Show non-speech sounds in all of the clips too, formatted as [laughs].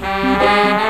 Música [laughs]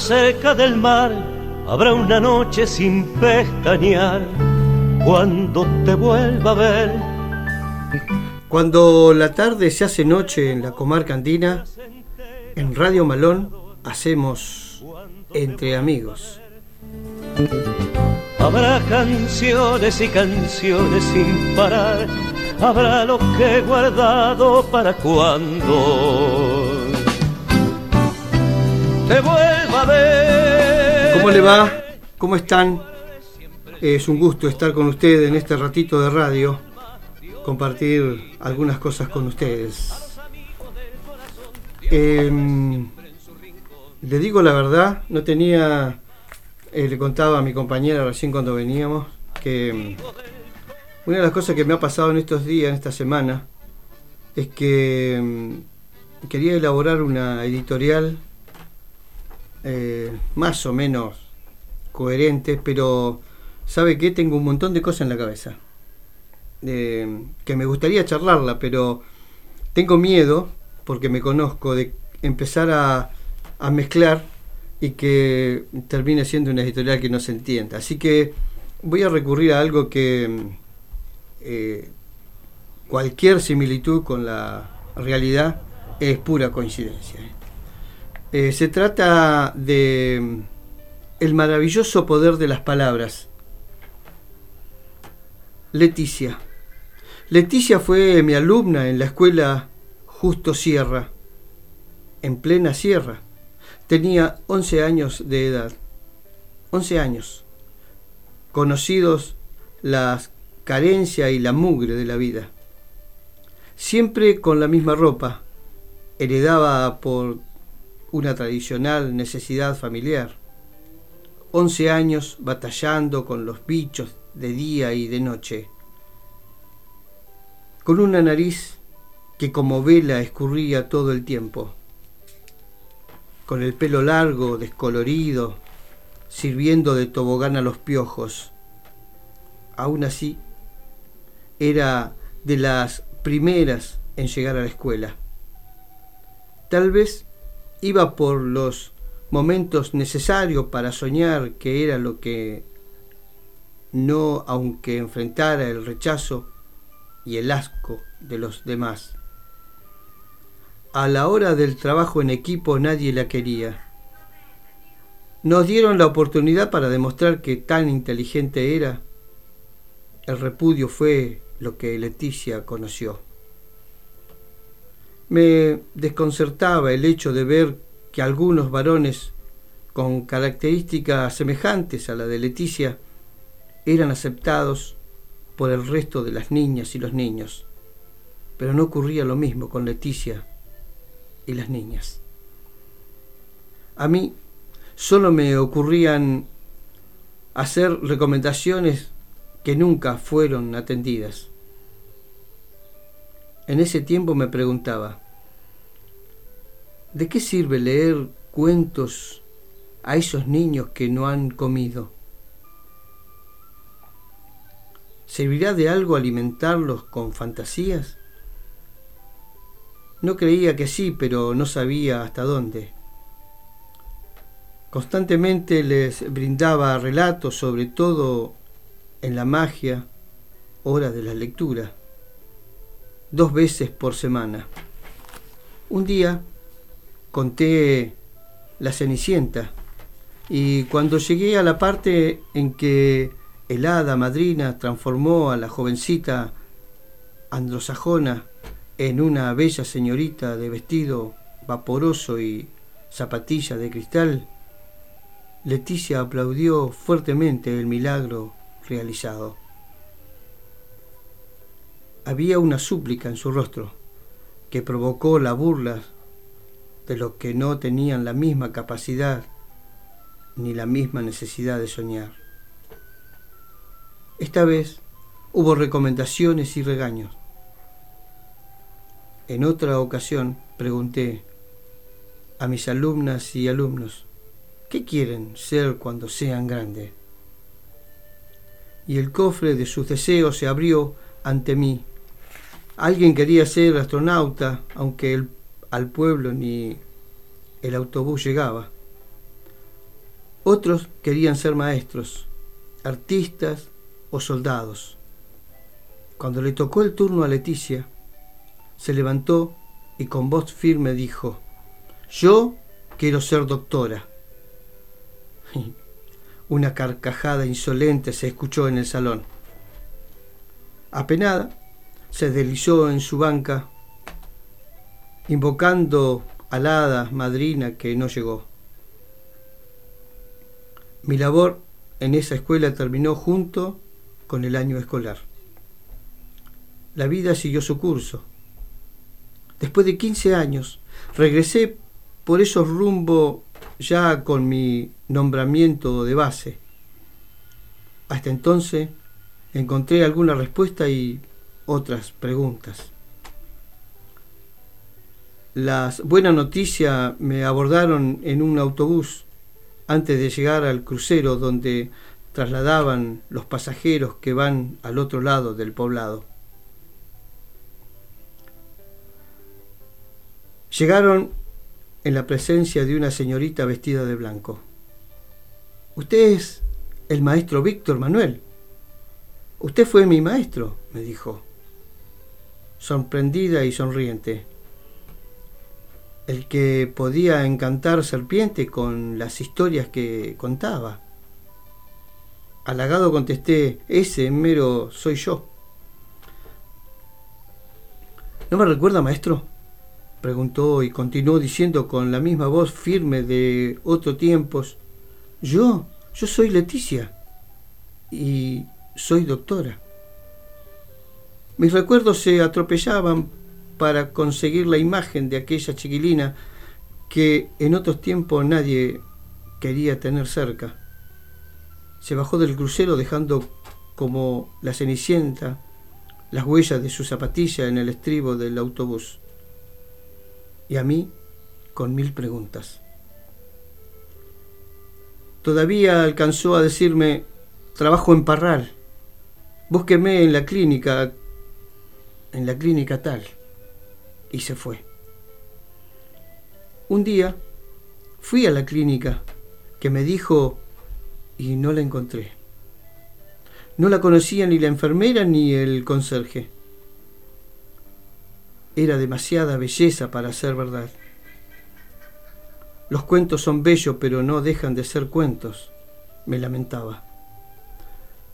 cerca del mar, habrá una noche sin pestañear cuando te vuelva a ver. Cuando la tarde se hace noche en la comarca andina, en Radio Malón hacemos Entre Amigos. Habrá canciones y canciones sin parar, habrá lo que he guardado para cuando te vuelva ¿Cómo le va? ¿Cómo están? Es un gusto estar con ustedes en este ratito de radio, compartir algunas cosas con ustedes. Em, le digo la verdad, no tenía, eh, le contaba a mi compañera recién cuando veníamos, que em, una de las cosas que me ha pasado en estos días, en esta semana, es que em, quería elaborar una editorial eh, más o menos coherentes, pero ¿sabe qué? Tengo un montón de cosas en la cabeza. que me gustaría charlarla, pero tengo miedo, porque me conozco, de empezar a, mezclar y que termine siendo una editorial que no se entienda. Así que voy a recurrir a algo que eh, cualquier similitud con la realidad es pura coincidencia. ¿Eh? Se trata de mm, el maravilloso poder de las palabras. Leticia. Leticia fue mi alumna en la escuela Justo Sierra, en plena sierra. Tenía 11 años de edad. 11 años. Conocidos las carencias y la mugre de la vida. Siempre con la misma ropa, heredaba por una tradicional necesidad familiar. Once años batallando con los bichos de día y de noche. Con una nariz que como vela escurría todo el tiempo. Con el pelo largo, descolorido, sirviendo de tobogán a los piojos. Aún así, era de las primeras en llegar a la escuela. Tal vez iba por los momentos necesarios para soñar que era lo que no aunque enfrentara el rechazo y el asco de los demás. A la hora del trabajo en equipo nadie la quería. Nos dieron la oportunidad para demostrar que tan inteligente era. El repudio fue lo que Leticia conoció. Me desconcertaba el hecho de ver que algunos varones con características semejantes a la de Leticia eran aceptados por el resto de las niñas y los niños. Pero no ocurría lo mismo con Leticia y las niñas. A mí solo me ocurrían hacer recomendaciones que nunca fueron atendidas. En ese tiempo me preguntaba, ¿de qué sirve leer cuentos a esos niños que no han comido? ¿Servirá de algo alimentarlos con fantasías? No creía que sí, pero no sabía hasta dónde. Constantemente les brindaba relatos, sobre todo en la magia, hora de la lectura dos veces por semana. Un día conté la Cenicienta y cuando llegué a la parte en que el hada madrina transformó a la jovencita androsajona en una bella señorita de vestido vaporoso y zapatilla de cristal, Leticia aplaudió fuertemente el milagro realizado. Había una súplica en su rostro que provocó la burla de los que no tenían la misma capacidad ni la misma necesidad de soñar. Esta vez hubo recomendaciones y regaños. En otra ocasión pregunté a mis alumnas y alumnos, ¿qué quieren ser cuando sean grandes? Y el cofre de sus deseos se abrió ante mí. Alguien quería ser astronauta, aunque al pueblo ni el autobús llegaba. Otros querían ser maestros, artistas o soldados. Cuando le tocó el turno a Leticia, se levantó y con voz firme dijo, yo quiero ser doctora. [laughs] Una carcajada insolente se escuchó en el salón. Apenada, se deslizó en su banca, invocando a la hada madrina que no llegó. Mi labor en esa escuela terminó junto con el año escolar. La vida siguió su curso después de 15 años, regresé por esos rumbos ya con mi nombramiento de base. Hasta entonces encontré alguna respuesta y otras preguntas. Las buenas noticias me abordaron en un autobús antes de llegar al crucero donde trasladaban los pasajeros que van al otro lado del poblado. Llegaron en la presencia de una señorita vestida de blanco. Usted es el maestro Víctor Manuel. Usted fue mi maestro, me dijo, sorprendida y sonriente. El que podía encantar serpiente con las historias que contaba. Halagado contesté, ese mero soy yo. ¿No me recuerda, maestro? preguntó y continuó diciendo con la misma voz firme de otro tiempos, yo, yo soy Leticia y soy doctora. Mis recuerdos se atropellaban para conseguir la imagen de aquella chiquilina que en otros tiempos nadie quería tener cerca. Se bajó del crucero dejando como la cenicienta las huellas de su zapatilla en el estribo del autobús y a mí con mil preguntas. Todavía alcanzó a decirme, trabajo en Parral, búsqueme en la clínica, en la clínica tal, y se fue. Un día fui a la clínica que me dijo y no la encontré. No la conocía ni la enfermera ni el conserje era demasiada belleza para ser verdad. Los cuentos son bellos, pero no dejan de ser cuentos, me lamentaba.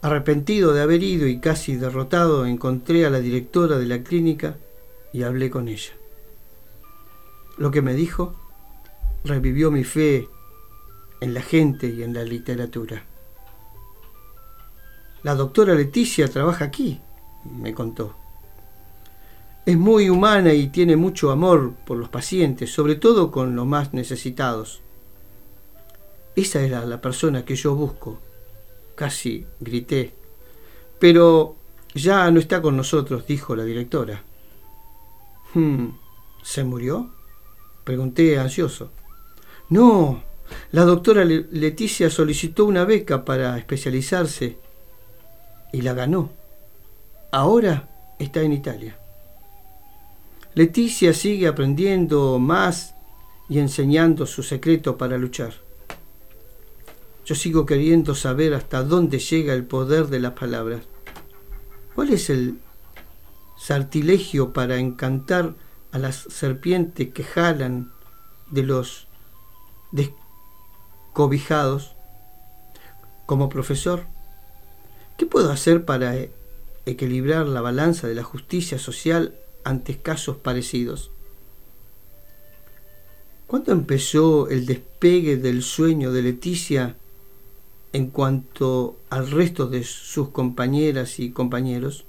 Arrepentido de haber ido y casi derrotado, encontré a la directora de la clínica y hablé con ella. Lo que me dijo revivió mi fe en la gente y en la literatura. La doctora Leticia trabaja aquí, me contó. Es muy humana y tiene mucho amor por los pacientes, sobre todo con los más necesitados. Esa era la persona que yo busco. Casi grité. Pero ya no está con nosotros, dijo la directora. Hmm, ¿Se murió? Pregunté ansioso. No, la doctora Leticia solicitó una beca para especializarse y la ganó. Ahora está en Italia. Leticia sigue aprendiendo más y enseñando su secreto para luchar. Yo sigo queriendo saber hasta dónde llega el poder de las palabras. ¿Cuál es el sartilegio para encantar a las serpientes que jalan de los descobijados? Como profesor, ¿Qué puedo hacer para equilibrar la balanza de la justicia social ante casos parecidos? ¿Cuándo empezó el despegue del sueño de Leticia en cuanto al resto de sus compañeras y compañeros?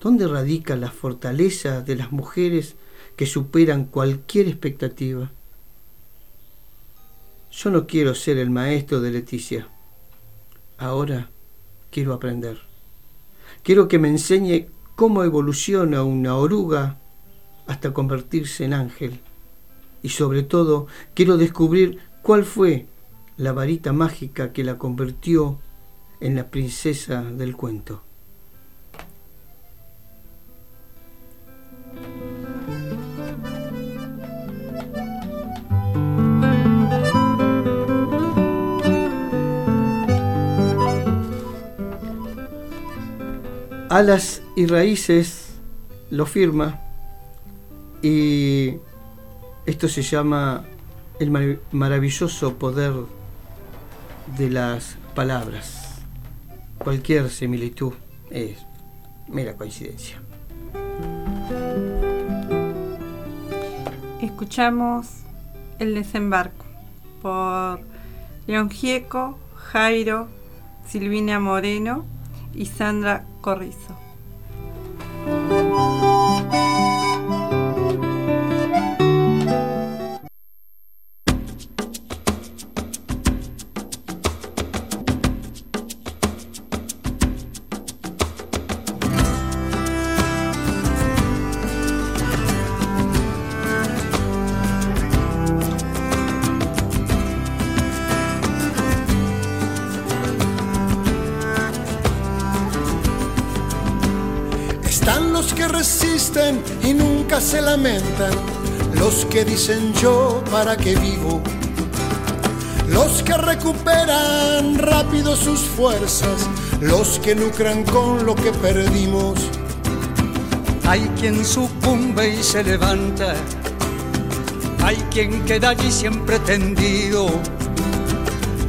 ¿Dónde radica la fortaleza de las mujeres que superan cualquier expectativa? Yo no quiero ser el maestro de Leticia. Ahora quiero aprender. Quiero que me enseñe cómo evoluciona una oruga hasta convertirse en ángel. Y sobre todo, quiero descubrir cuál fue la varita mágica que la convirtió en la princesa del cuento. Alas y Raíces lo firma y esto se llama el maravilloso poder de las palabras. Cualquier similitud es mera coincidencia. Escuchamos El desembarco por León Gieco, Jairo, Silvina Moreno y Sandra Corrizo. Se lamentan, los que dicen yo para qué vivo, los que recuperan rápido sus fuerzas, los que lucran con lo que perdimos. Hay quien sucumbe y se levanta, hay quien queda allí siempre tendido.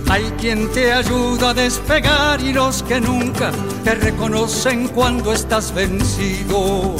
Hay quien te ayuda a despegar y los que nunca te reconocen cuando estás vencido.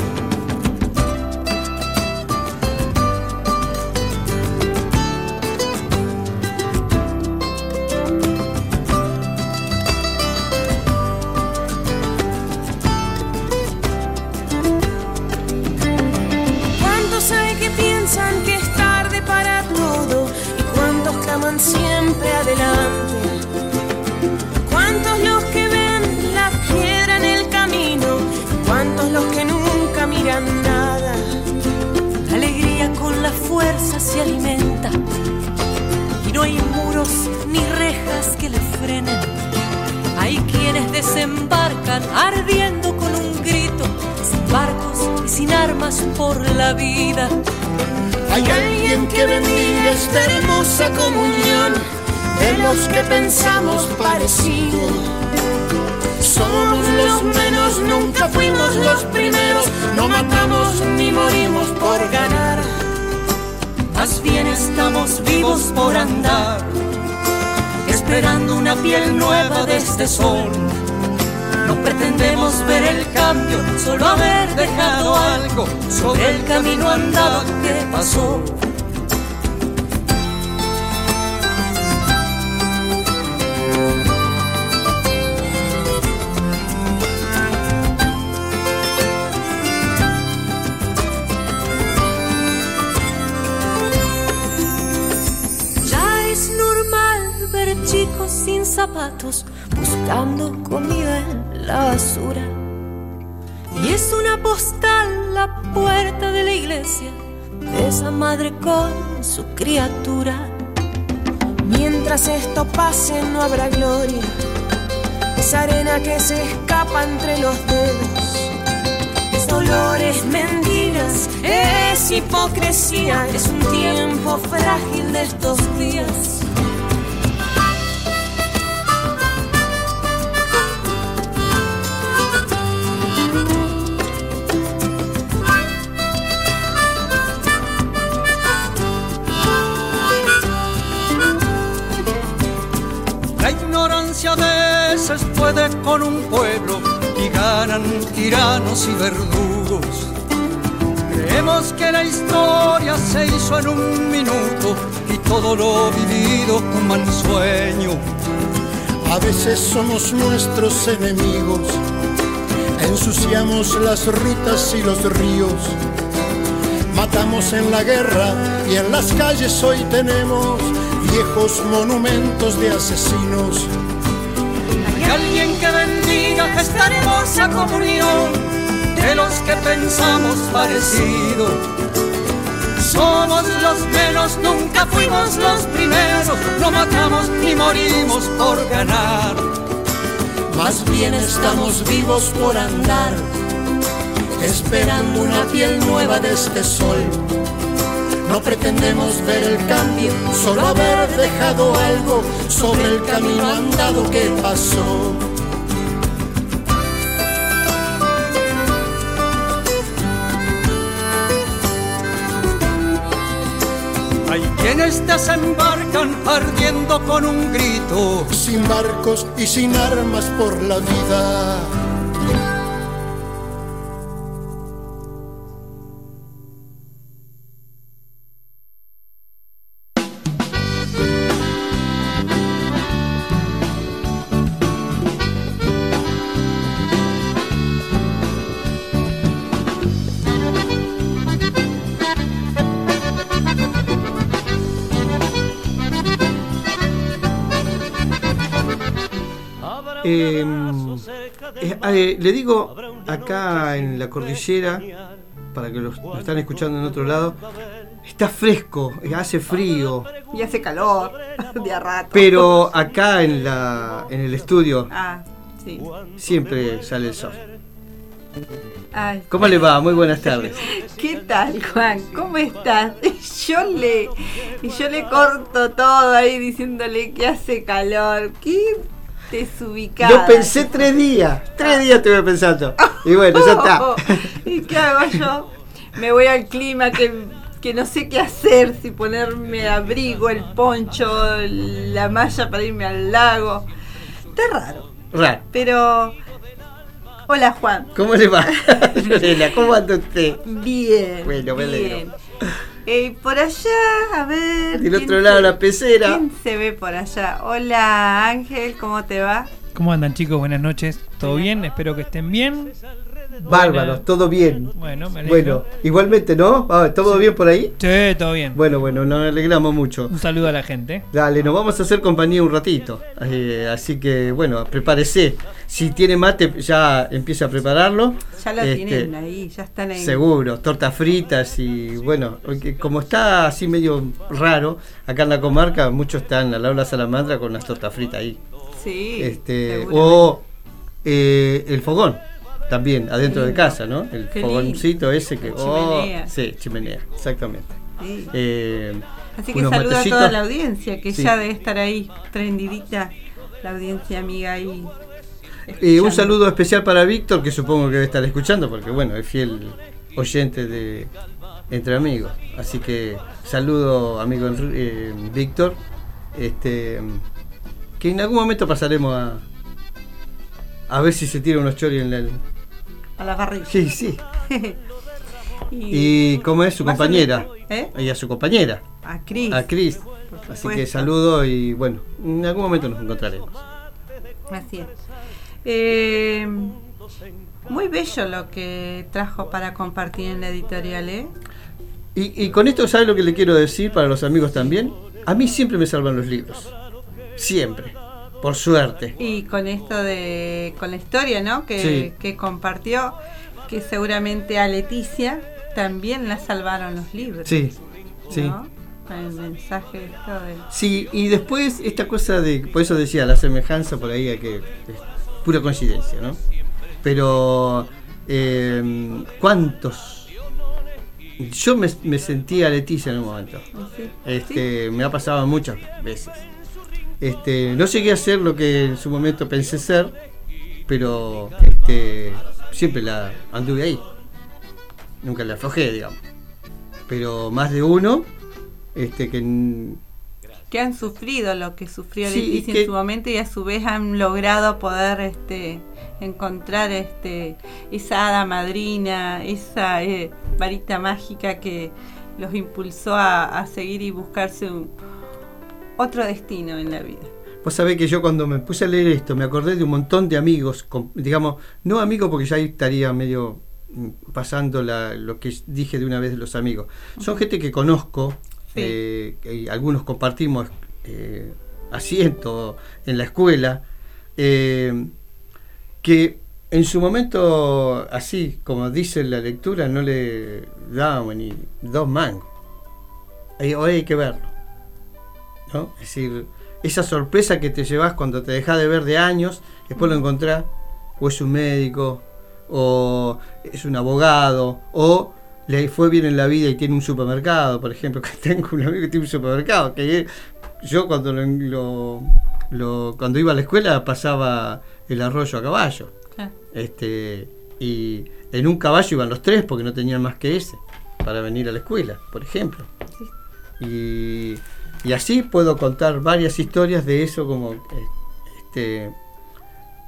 Nuestros enemigos, ensuciamos las rutas y los ríos, matamos en la guerra y en las calles hoy tenemos viejos monumentos de asesinos. Hay alguien que bendiga esta hermosa comunión de los que pensamos parecido. Somos los menos, nunca fuimos los primeros, no matamos ni morimos por ganar. Más bien estamos vivos por andar, esperando una piel nueva de este sol no pretendemos ver el cambio, solo haber dejado algo sobre el camino andado que pasó. Quienes desembarcan ardiendo con un grito, sin barcos y sin armas por la vida Eh, le digo acá en la cordillera, para que los, están escuchando en otro lado, está fresco, eh, hace frío. Y hace calor, [laughs] de rato. Pero acá en, la, en el estudio ah, siempre sale el sol. ¿Cómo le va? Muy buenas tardes. [laughs] ¿Qué tal, Juan? ¿Cómo estás? [laughs] Yo le, yo le corto todo ahí diciéndole que hace calor. ¿Qué desubicada. Yo pensé tres días, tres días estuve pensando. Y bueno, ya está. [laughs] ¿Y qué hago yo? Me voy al clima que, no sé qué hacer, si ponerme abrigo, el poncho, la malla para irme al lago. Está raro. Raro. Pero... Hola Juan. ¿Cómo le va? [laughs] ¿cómo anda usted? Bien. Bueno, me bien. Eh, por allá, a ver. Del otro lado la pecera. ¿Quién se ve por allá? Hola Ángel, ¿cómo te va? ¿Cómo andan chicos? Buenas noches. ¿Todo bien? Espero que estén bien. Bárbaros, todo bien. Bueno, me Bueno, igualmente, ¿no? Ah, ¿Todo bien por ahí? Sí, todo bien. Bueno, bueno, nos alegramos mucho. Un saludo a la gente. Dale, nos vamos a hacer compañía un ratito. Eh, así que, bueno, prepárese. Si tiene mate, ya empieza a prepararlo. Ya lo este, tienen ahí, ya están ahí. Seguro, tortas fritas y, bueno, como está así medio raro, acá en la comarca, muchos están de la salamandra con las tortas fritas ahí. Sí. Este, o eh, el fogón también adentro de casa, ¿no? El fogoncito ese que... Oh, sí, chimenea, exactamente. Eh, Así que saluda a toda la audiencia, que ya debe estar ahí prendidita, la audiencia amiga ahí. Y un saludo especial para Víctor, que supongo que debe estar escuchando, porque bueno, es fiel oyente de Entre Amigos. Así que saludo, amigo eh, Víctor, este, que en algún momento pasaremos a, a ver si se tira unos choris en el, a la barriga. Sí, sí. [laughs] y, cómo es su compañera? ¿Eh? Ella es su compañera. A Cris. A Cris. Así que saludo y bueno, en algún momento nos encontraremos. Así es. Eh, muy bello lo que trajo para compartir en la editorial, ¿eh? Y, y con esto, ¿sabe lo que le quiero decir para los amigos también? A mí siempre me salvan los libros. Siempre. Por suerte. Y con esto de, con la historia, ¿no? Que, compartió, que seguramente a Leticia también la salvaron los libros. Sí, sí. El mensaje de Sí, y después esta cosa de, por eso decía, la semejanza por ahí, que es pura coincidencia, ¿no? Pero, eh, ¿cuántos? Yo me, me sentí a Leticia en un momento. Este, Me ha pasado muchas veces. Este, no llegué a ser lo que en su momento pensé ser, pero este, siempre la anduve ahí. Nunca la aflojé, digamos. Pero más de uno, este, que que han sufrido lo que sufrió Sí, Leticia que- en su momento y a su vez han logrado poder este encontrar este esa hada madrina, esa eh, varita mágica que los impulsó a, a seguir y buscarse un, otro destino en la vida. Vos sabés que yo cuando me puse a leer esto me acordé de un montón de amigos, con- digamos, no amigos porque ya ahí estaría medio mm, pasando la- lo que dije de una vez de los amigos. Son gente que conozco, Sí. eh, y algunos compartimos eh, asiento en la escuela, eh, que en su momento, así como dice la lectura, no le dábamos ni dos mangos. Hoy hay que verlo. ¿No? Es decir, esa sorpresa que te llevas cuando te dejas de ver de años, después lo encontrás, o es un médico, o es un abogado, o le fue bien en la vida y tiene un supermercado, por ejemplo, [laughs] que tengo un amigo que tiene un supermercado, que yo cuando lo, lo- lo- cuando iba a la escuela pasaba el arroyo a caballo. Este, y en un caballo iban los tres porque no tenían más que ese para venir a la escuela, por ejemplo. Y, y así puedo contar varias historias de eso como este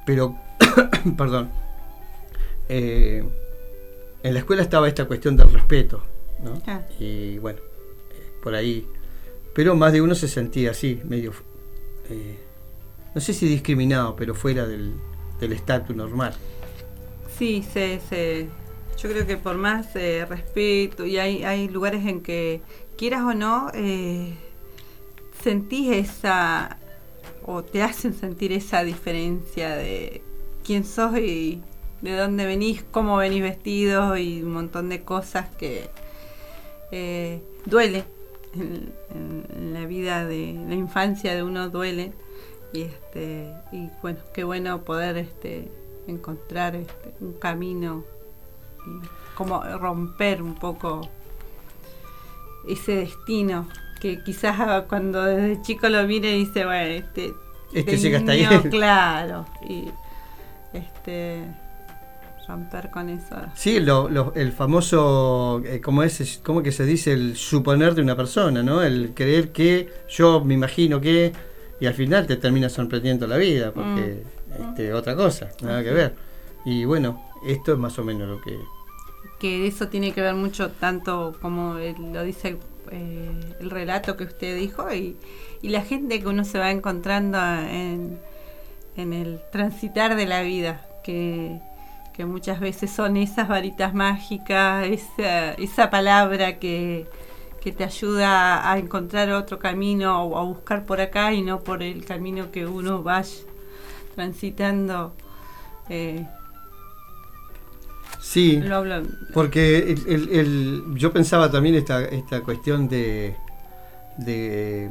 pero [coughs] perdón eh, en la escuela estaba esta cuestión del respeto ¿no? Ah. y bueno eh, por ahí pero más de uno se sentía así medio eh, no sé si discriminado pero fuera del del estatus normal Sí, se, se- yo creo que por más eh, respeto y hay, hay lugares en que quieras o no eh, sentís esa o te hacen sentir esa diferencia de quién sos y de dónde venís, cómo venís vestidos y un montón de cosas que eh, duele en, la vida de la infancia de uno duele. Y este y bueno qué bueno poder este encontrar este, un camino como romper un poco ese destino que quizás cuando desde chico lo mire y dice bueno este Este llega hasta ahí. [laughs] claro y este romper con eso Sí, lo- lo- el famoso, eh, ¿cómo es? ¿Cómo que se dice? El suponer de una persona, ¿no? El creer que yo me imagino que, y al final te termina sorprendiendo la vida, porque este, otra cosa, nada que ver. Y bueno, esto es más o menos lo que... que eso tiene que ver mucho tanto como lo dice eh, el relato que usted dijo y, la gente que uno se va encontrando en, el transitar de la vida que, muchas veces son esas varitas mágicas esa, palabra que, que te ayuda a encontrar otro camino o a buscar por acá y no por el camino que uno vaya transitando eh, Sí, lo porque el- el- el- yo pensaba también esta, esta cuestión de, de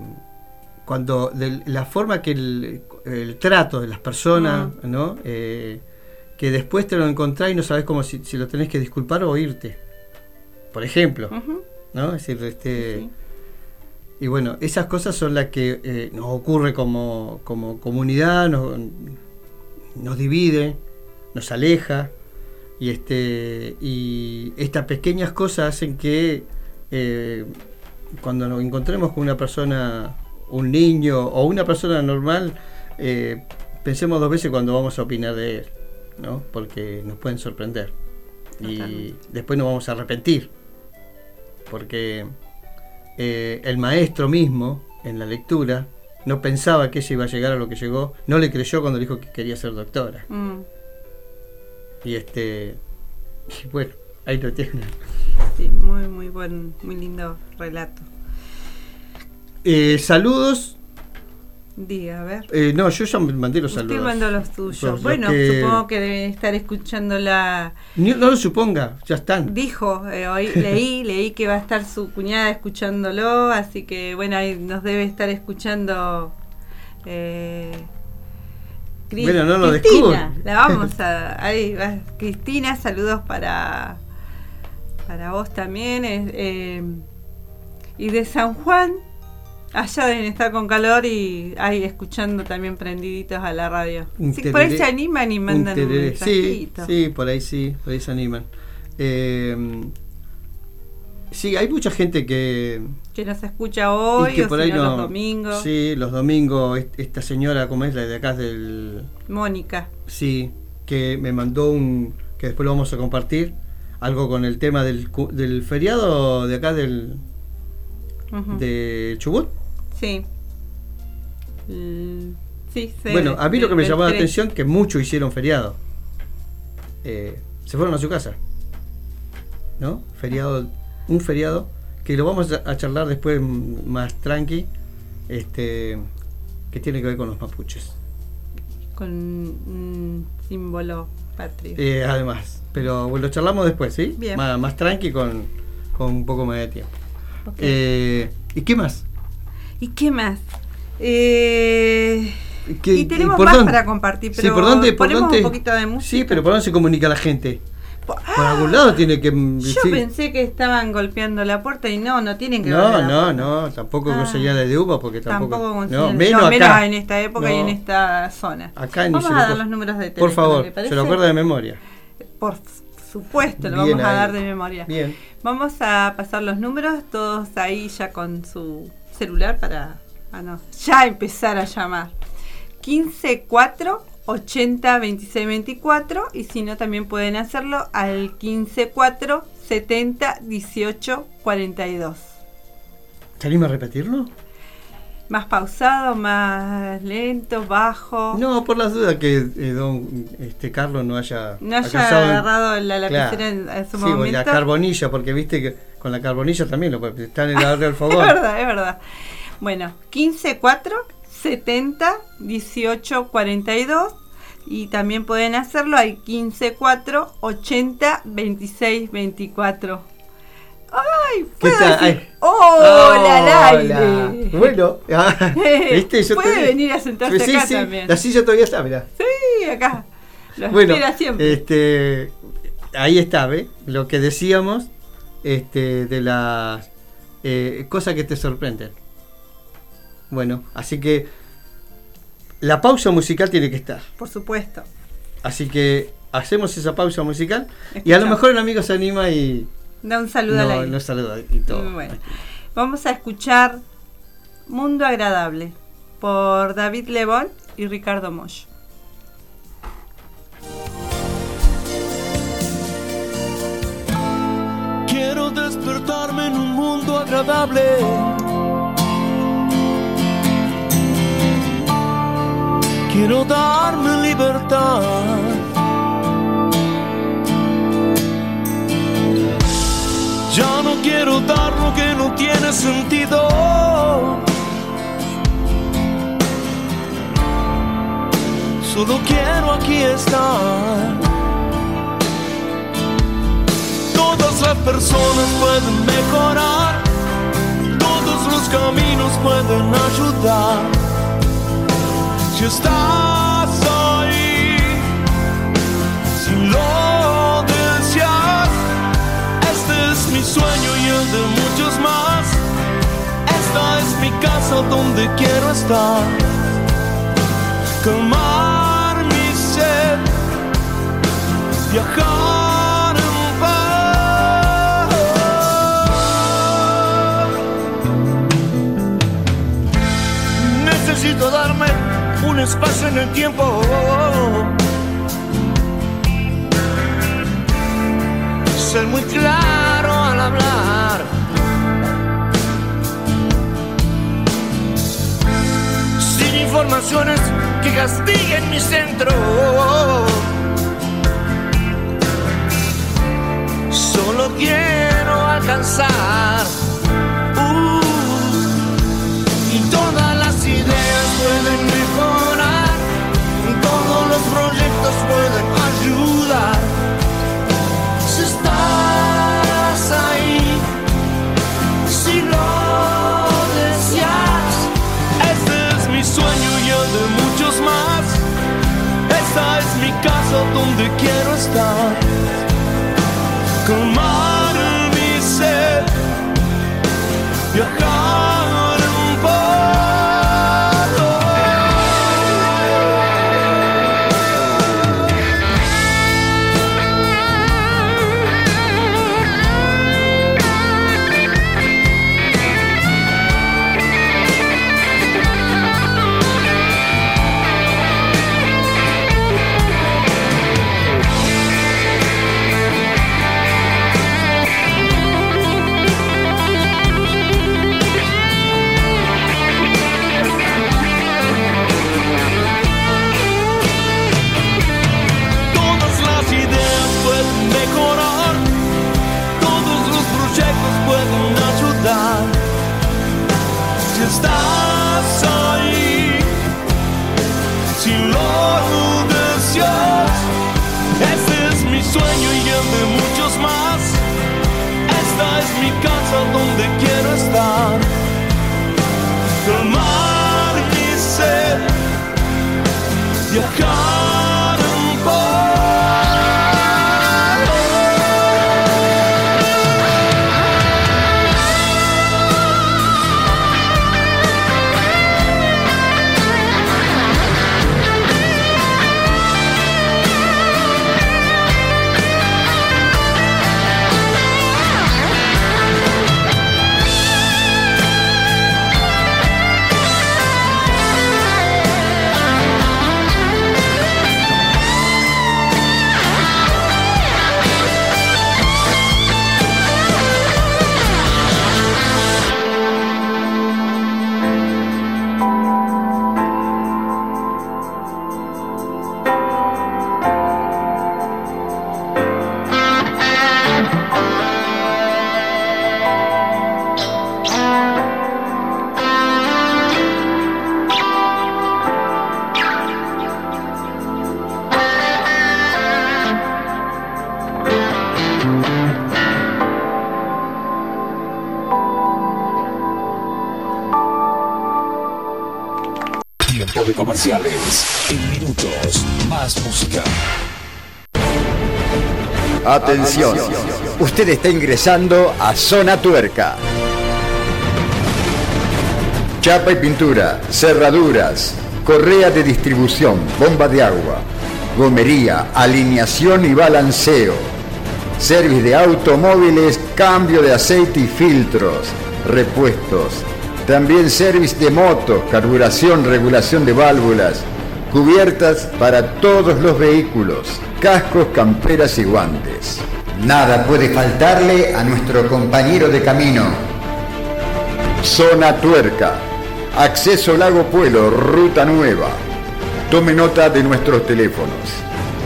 cuando de la forma que el, el trato de las personas, ¿no? Eh, que después te lo encontrás y no sabes cómo si, si lo tenés que disculpar o irte. Por ejemplo, ¿no? Es decir, este, sí. y bueno, esas cosas son las que eh, nos ocurre como, como comunidad, nos, nos divide, nos aleja, y este y estas pequeñas cosas hacen que eh, cuando nos encontremos con una persona, un niño o una persona normal, eh, pensemos dos veces cuando vamos a opinar de él, ¿no? Porque nos pueden sorprender. Y después nos vamos a arrepentir. Porque eh, el maestro mismo, en la lectura, no pensaba que ella iba a llegar a lo que llegó, no le creyó cuando dijo que quería ser doctora. Mm, Y este. Y bueno, ahí lo tienen. sí, muy, muy buen, muy lindo relato. Eh, saludos. Diga, a ver. Eh, no, yo ya me mandé los Usted saludos. mandó los tuyos. Los- bueno, que- supongo que deben estar escuchando la. No lo suponga, ya están. Dijo, eh, hoy [laughs] leí, leí que va a estar su cuñada escuchándolo, así que bueno, ahí nos debe estar escuchando. Eh, Cris- Bueno, no lo Cristina, la vamos a. Ahí va. Cristina, saludos para. Para vos también. eh, y de San Juan, allá deben estar con calor y ahí escuchando también prendiditos a la radio. Un Sí, por ahí se animan y mandan un, tereré. Sí, sí, por ahí sí, por ahí se animan. Eh, Sí, hay mucha gente que. Que nos escucha hoy y que o por ahí no, los domingos. Sí, los domingos. est- Esta señora, como es la de acá del. Mónica. Sí, que me mandó un. que después lo vamos a compartir. Algo con el tema del, del feriado de acá del. Ujú. de Chubut. Sí. Mm, sí, sí. Bueno, a mí lo que me llamó la atención que muchos hicieron feriado. Eh, se fueron a su casa. ¿No? Feriado, un feriado que lo vamos a charlar después más tranqui, este, que tiene que ver con los mapuches. Con un símbolo patrio. Eh, además, pero bueno, lo charlamos después, ¿sí? Bien. Más, más tranqui con, con un poco más de tiempo. Eh, ¿Y qué más? ¿Y qué más? Eh, ¿Qué- y tenemos más dónde? para compartir, Sí, pero ¿por dónde- por ponemos dónde? un poquito de música. Sí, pero ¿por dónde se comunica la gente? Po- Por algún lado tiene que... mm, Yo sí. pensé que estaban golpeando la puerta y no, no tienen que No, no, no, tampoco con Ah. señales de uva porque tampoco. Tampoco con no, menos no, acá. en esta época y en esta zona. Acá ni Vamos a dar los números de teléfono. Por favor, se lo acuerda de memoria. Por supuesto, lo Bien vamos a ahí. dar de memoria. Bien. Vamos a pasar los números, todos ahí ya con su celular para ah, no, ya empezar a llamar. 15 4 80 26 24 y si no también pueden hacerlo al 15 4 70 18 42. ¿Te animas a repetirlo? Más pausado, más lento, bajo. No, por las dudas que eh, don este Carlos no haya No haya alcanzado en- agarrado la lapicera Claro. en, en su Sí, o momento. la carbonilla, porque viste que con la carbonilla también lo puede- está en el agarre del [laughs] Es fogón. verdad, es verdad. Bueno, 15 4 70 18 42 y también pueden hacerlo al 15 4 80 26 24. ¡Ay! ¿Qué ¿puedo tal? decir Ay. ¡Hola al aire! Bueno, ah, [laughs] ¿viste? Yo Puede te- venir a sentarse Sí, acá sí, también. La silla todavía está, mirá. Sí, acá. Lo Bueno, siempre. este, ahí está, ¿ve? Lo que decíamos este, de las eh, cosas que te sorprenden. Bueno, así que la pausa musical tiene que estar. Por supuesto. Así que hacemos esa pausa musical y a lo mejor el amigo se anima y Da un saludo al no, aire. no saluda y todo. Bueno, vamos a escuchar Mundo Agradable por David Lebón y Ricardo Moyo. Quiero despertarme en un mundo agradable. Quiero darme libertad. Ya no quiero dar lo que no tiene sentido. Solo quiero aquí estar. Todas las personas pueden mejorar, todos los caminos pueden ayudar. Si estás ahí, si lo deseas, este es mi sueño y el de muchos más. Esta es mi casa donde quiero estar. Calmar mi sed, viajar. Necesito darme un espacio en el tiempo. Ser muy claro al hablar. Sin informaciones que castiguen mi centro. Solo quiero alcanzar. Uh, y todas las ideas pueden pueden ayudar. Si estás ahí, si lo deseas, Este es mi sueño y el de muchos más. Esta es mi casa donde quiero estar. Calmar mi y los deseos. Este es mi sueño y el de muchos más. Esta es mi casa donde quiero estar. Calmar mi sed, viajar. Atención, usted está ingresando a Zona Tuerca. Chapa y pintura, cerraduras, correa de distribución, bomba de agua, gomería, alineación y balanceo, service de automóviles, cambio de aceite y filtros, repuestos, también service de motos, carburación, regulación de válvulas, cubiertas para todos los vehículos, cascos, camperas y guantes. Nada puede faltarle a nuestro compañero de camino. Zona Tuerca. Acceso Lago Puelo, Ruta Nueva. Tome nota de nuestros teléfonos.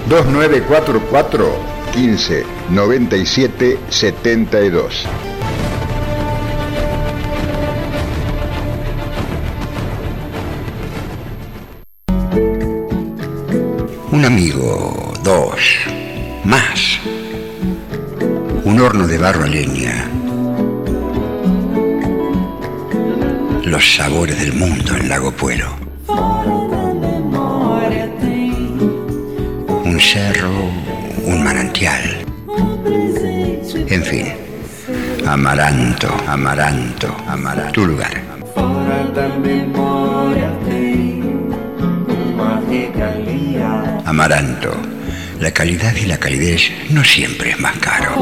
2944 15 97 72. Amigo, dos, más. Un horno de barro a leña. Los sabores del mundo en Lago Puelo. Un cerro, un manantial. En fin. Amaranto, amaranto, amaranto. Tu lugar. Amaranto. La calidad y la calidez no siempre es más caro.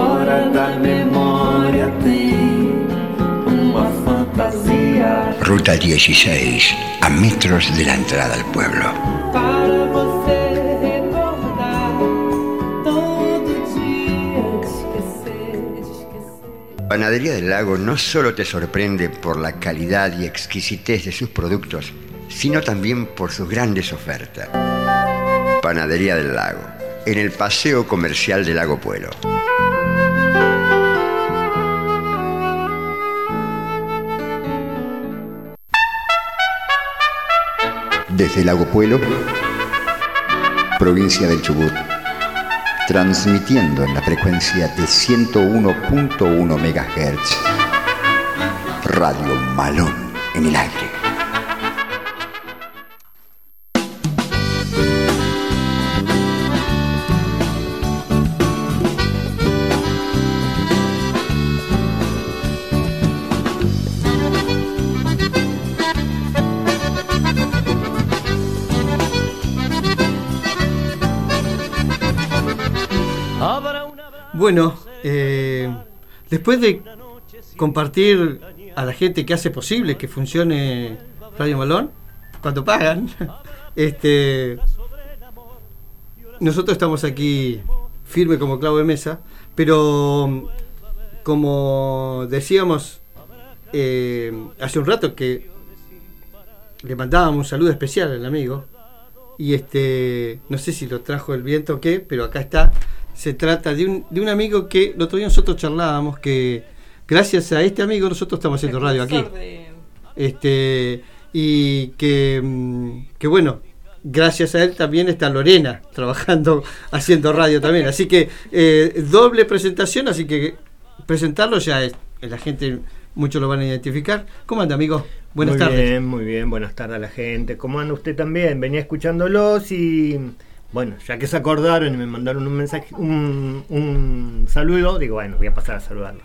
Ruta 16, a metros de la entrada al pueblo. Panadería del Lago no solo te sorprende por la calidad y exquisitez de sus productos, sino también por sus grandes ofertas. Panadería del Lago, en el Paseo Comercial del Lago Puelo. Desde Lago Puelo, provincia del Chubut, transmitiendo en la frecuencia de 101.1 MHz. Radio Malón en el aire. Después de compartir a la gente que hace posible que funcione Radio Malón, cuando pagan, [laughs] este, nosotros estamos aquí firme como clavo de mesa, pero como decíamos eh, hace un rato que le mandábamos un saludo especial al amigo y este no sé si lo trajo el viento o qué, pero acá está se trata de un, de un amigo que el otro día nosotros charlábamos que gracias a este amigo nosotros estamos haciendo radio aquí. Este, y que, mm, que bueno, gracias a él también está Lorena trabajando, [laughs] haciendo radio también. Así que eh, doble presentación, así que presentarlo ya es, la gente, muchos lo van a identificar. ¿Cómo anda, amigo? Buenas muy tardes. Muy bien, muy bien, buenas tardes a la gente. ¿Cómo anda usted también? Venía escuchándolos y bueno, ya que se acordaron y me mandaron un mensaje, un, un saludo, digo, bueno, voy a pasar a saludarlos.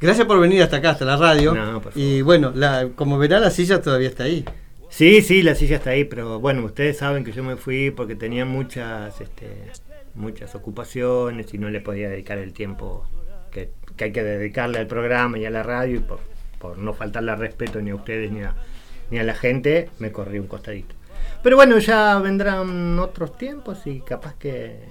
Gracias por venir hasta acá, hasta la radio. y bueno, la, como verá, la silla todavía está ahí. Sí, sí, la silla está ahí, pero bueno, ustedes saben que yo me fui porque tenía muchas, este, muchas ocupaciones y no le podía dedicar el tiempo que, que hay que dedicarle al programa y a la radio y por, por no faltarle al respeto ni a ustedes ni a, ni a la gente, me corrí un costadito. Pero bueno, ya vendrán otros tiempos y capaz que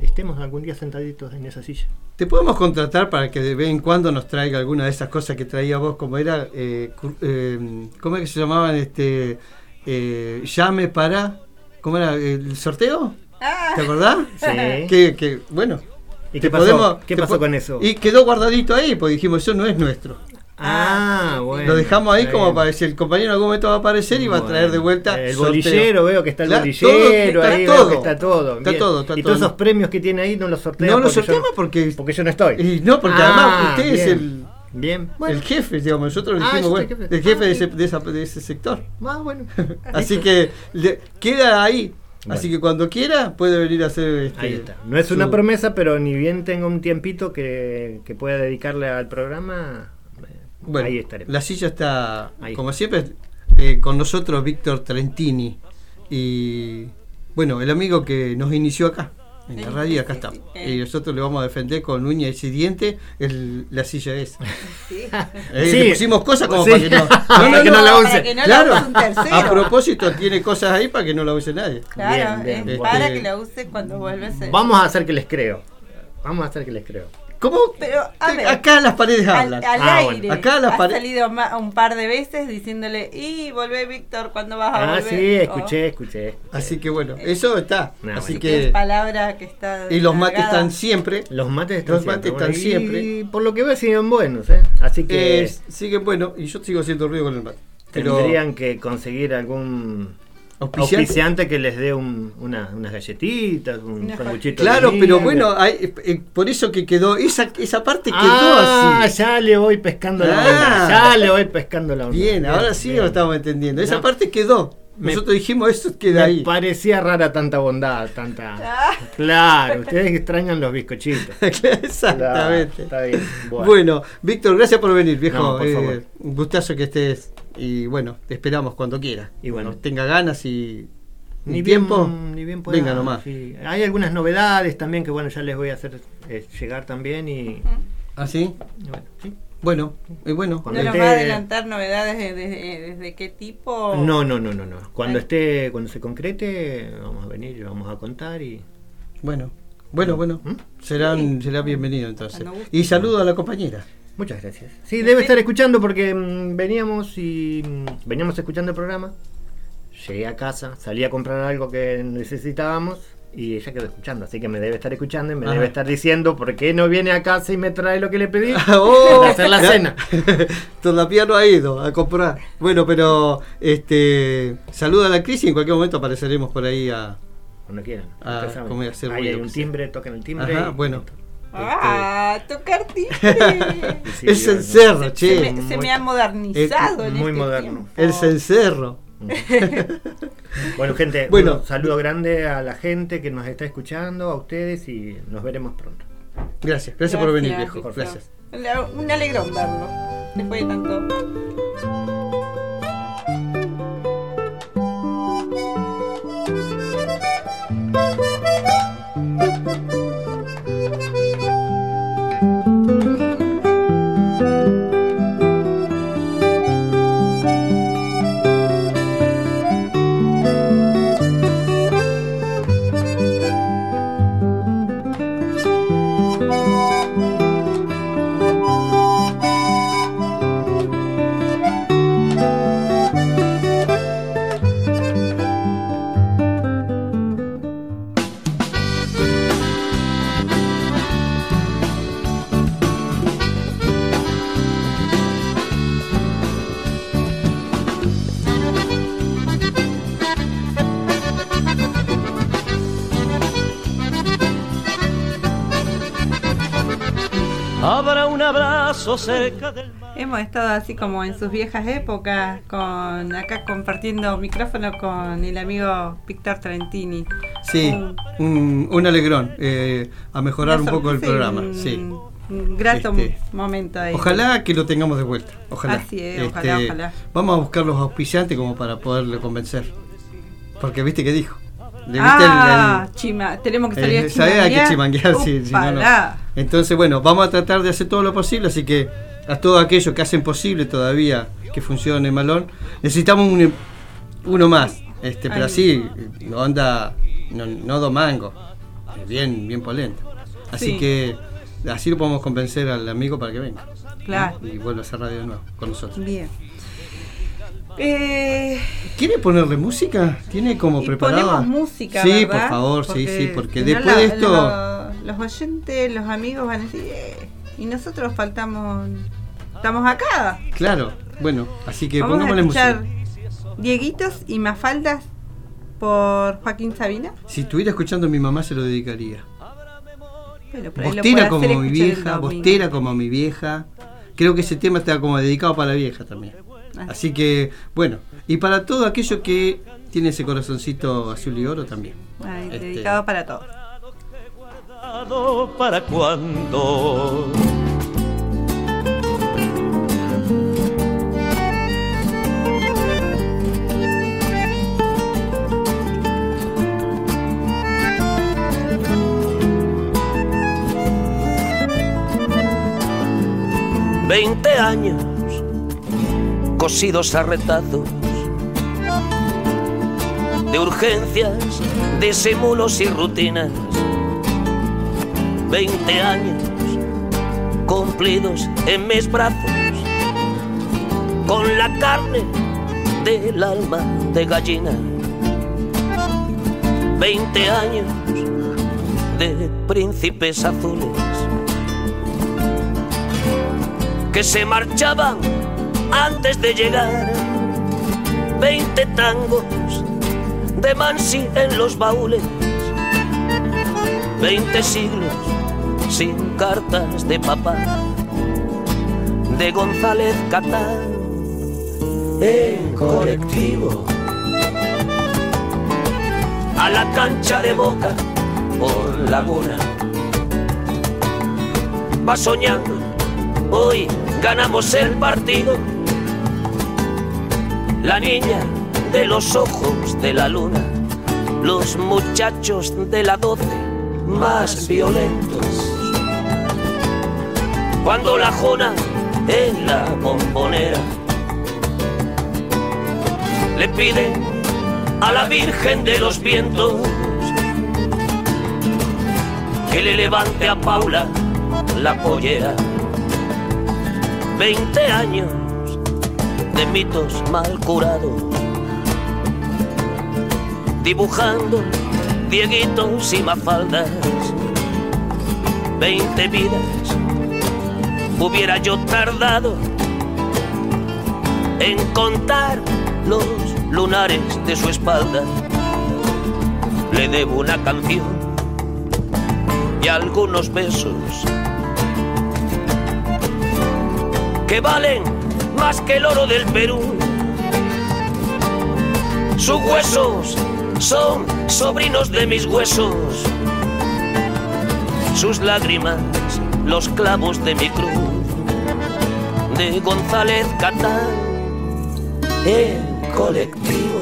estemos algún día sentaditos en esa silla. Te podemos contratar para que de vez en cuando nos traiga alguna de esas cosas que traía vos, como era, eh, eh, ¿cómo es que se llamaban? Este, eh, llame para, ¿cómo era? ¿El sorteo? Ah. ¿Te acordás? [laughs] Sí. Que, que bueno. ¿Y qué pasó, ¿Qué pasó con eso? Y quedó guardadito ahí, porque dijimos, eso no es nuestro. Ah, bueno. Lo dejamos ahí como para si el compañero en algún momento va a aparecer y va a traer de vuelta. El bolillero, veo que está el bolillero, ahí todo, veo que está todo. Está todo, está y todo. todos esos premios que tiene ahí no los sorteamos. No los sorteamos porque, porque yo no estoy. Y no, porque Ah, además usted es el. Bien. El jefe, digamos, nosotros Ah, dijimos, bueno, jefe. el jefe Ah, de, ese, bien. de, esa- de ese sector. Ah, bueno. [laughs] Así que le- queda ahí. Así Bueno. que cuando quiera puede venir a hacer. Este, Ahí está. No es una promesa, pero ni bien tengo un tiempito que, que pueda dedicarle al programa, Bueno, ahí estaré. la silla está, Ahí. como siempre, eh, con nosotros Víctor Trentini. Y bueno, el amigo que nos inició acá, en la radio, acá está. Y nosotros le vamos a defender con uñas y dientes el- la silla esa. [laughs] Eh, Sí. Le pusimos cosas como Sí. para que no, [laughs] Para que no la use. Para que no la Claro, use un tercero. a propósito tiene cosas ahí para que no la use nadie. Claro, Bien, bien, es bien. para Este- que la use cuando vuelva a ser. Vamos a hacer que les creo. Vamos a hacer que les creo. ¿Cómo? Pero, a ver, Acá las paredes al, hablan. al Ah, aire. bueno. Acá las has pare- salido un par de veces diciéndole, y volvé Víctor, ¿cuándo vas a Ah, volver? sí, O- escuché, escuché. Así que bueno, eso está. No, Así bueno. que es palabra que está. y los mates están siempre. Los mates están Los siempre. mates están bueno, siempre. Y por lo que veo siguen buenos, ¿eh? Así que Eh, siguen bueno y yo sigo haciendo ruido con el mate. Pero tendrían que conseguir algún auspiciante. auspiciante que les dé un, una- unas galletitas, un sanguchito. Claro, de pero bueno, hay- eh, por eso que quedó esa esa parte quedó Ah, así. ya le voy pescando la Ah. onda. Ya le voy pescando la onda. Bien, ahora sí bien. lo estamos entendiendo. Esa No. parte quedó. Me- Nosotros dijimos eso queda Me ahí. parecía rara tanta bondad, tanta. Claro, ustedes extrañan los bizcochitos. [laughs] Exactamente. Está bien. Bueno. Bueno. Víctor, gracias por venir, viejo. No, por Eh, favor. un gustazo que estés. Y bueno, te esperamos cuando quieras. Y bueno. Cuando tenga ganas y, Ni tiempo. bien, ni bien pueda, venga nomás. sí. Hay algunas novedades también que bueno, ya les voy a hacer eh, llegar también y, ¿Ah, sí? y bueno, sí. Bueno, y bueno. ¿No nos esté- va a adelantar novedades de- de- desde qué tipo? No, no, no, no, no. Cuando Ay. esté, cuando se concrete, vamos a venir y vamos a contar y Bueno, bueno, bueno. ¿Mm? Serán, será bienvenido entonces. Y saludo a la compañera. Muchas gracias. Sí, debe estar escuchando porque mm, veníamos y mm, veníamos escuchando el programa. Llegué a casa, salí a comprar algo que necesitábamos y ella quedó escuchando, así que me debe estar escuchando y me Ajá. debe estar diciendo por qué no viene a casa y me trae lo que le pedí [laughs] ¡Oh! para hacer la cena. [laughs] Todavía no ha ido a comprar. Bueno, pero este saluda a la crisis y en cualquier momento apareceremos por ahí a. Cuando quieran. A hacer Ahí hay un timbre, tocan el timbre. Ajá, y- bueno. Ah, tocar timbre. [laughs] Sí, el cencerro, se, che. se me, se me ha modernizado en muy este moderno. tiempo. El cencerro. [laughs] Bueno, gente, Bueno. un saludo grande a la gente que nos está escuchando, a ustedes y nos veremos pronto. Gracias, gracias, por venir, viejo. Gracias. Un alegrón verlo. Después de tanto. Cerca del Hemos estado así como en sus viejas épocas, con acá compartiendo micrófono con el amigo Víctor Trentini. Sí, un, un alegrón eh, a mejorar un poco el Sí, programa. un- Sí. Un grato Este, momento ahí. Ojalá que lo tengamos de vuelta. Ojalá. Así es, ojalá, Este, ojalá. Vamos a buscar los auspiciantes como para poderle convencer. Porque viste que dijo. Le viste Ah, chima, tenemos que salir a Eh. Hay que chimanguear. chimanguear, sí, si no, no. Entonces, bueno, vamos a tratar de hacer todo lo posible, así que a todos aquellos que hacen posible todavía que funcione Malón, necesitamos un- uno más, este, pero así, onda, no, no domango, eh, bien, bien polenta. Así Sí. que así lo podemos convencer al amigo para que venga. Claro. ¿no? Y vuelva a hacer radio de nuevo con nosotros. Bien. Eh, ¿Quiere ponerle música? ¿Tiene como y preparada? ponemos música, Sí, ¿verdad? por favor, sí, sí, porque después de esto... lo- los oyentes, los amigos van a decir, "Eh, y nosotros faltamos, estamos acá. Claro, bueno, así que Vamos pongámosle música. Dieguitos y Mafaldas por Joaquín Sabina. Si estuviera escuchando mi mamá se lo dedicaría. Pero Bostera como mi vieja, bostera como mi vieja. Creo que ese tema está como dedicado para la vieja también. Así que, bueno, y para todo aquello que tiene ese corazoncito azul y oro también. Ay, Este, dedicado para guardado para cuando. Veinte años cosidos a retazos de urgencias, disimulos y rutinas. Veinte años cumplidos en mis brazos, con la carne del alma de gallina. Veinte años de príncipes azules que se marchaban antes de llegar. Veinte tangos de Mansi en los baúles. Veinte siglos sin cartas de papá. De González Catán en colectivo. A la cancha de boca por Laguna. Va soñando, hoy ganamos el partido. La niña de los ojos de la luna, los muchachos de la doce más violentos. Cuando la jona en la bombonera le pide a la Virgen de los Vientos que le levante a Paula la pollera. Veinte años de mitos mal curados, dibujando dieguitos y mafaldas. Veinte vidas hubiera yo tardado en contar los lunares de su espalda. Le debo una canción y algunos besos que valen más que el oro del Perú. Sus huesos son sobrinos de mis huesos. Sus lágrimas, los clavos de mi cruz. De González Catán, el colectivo.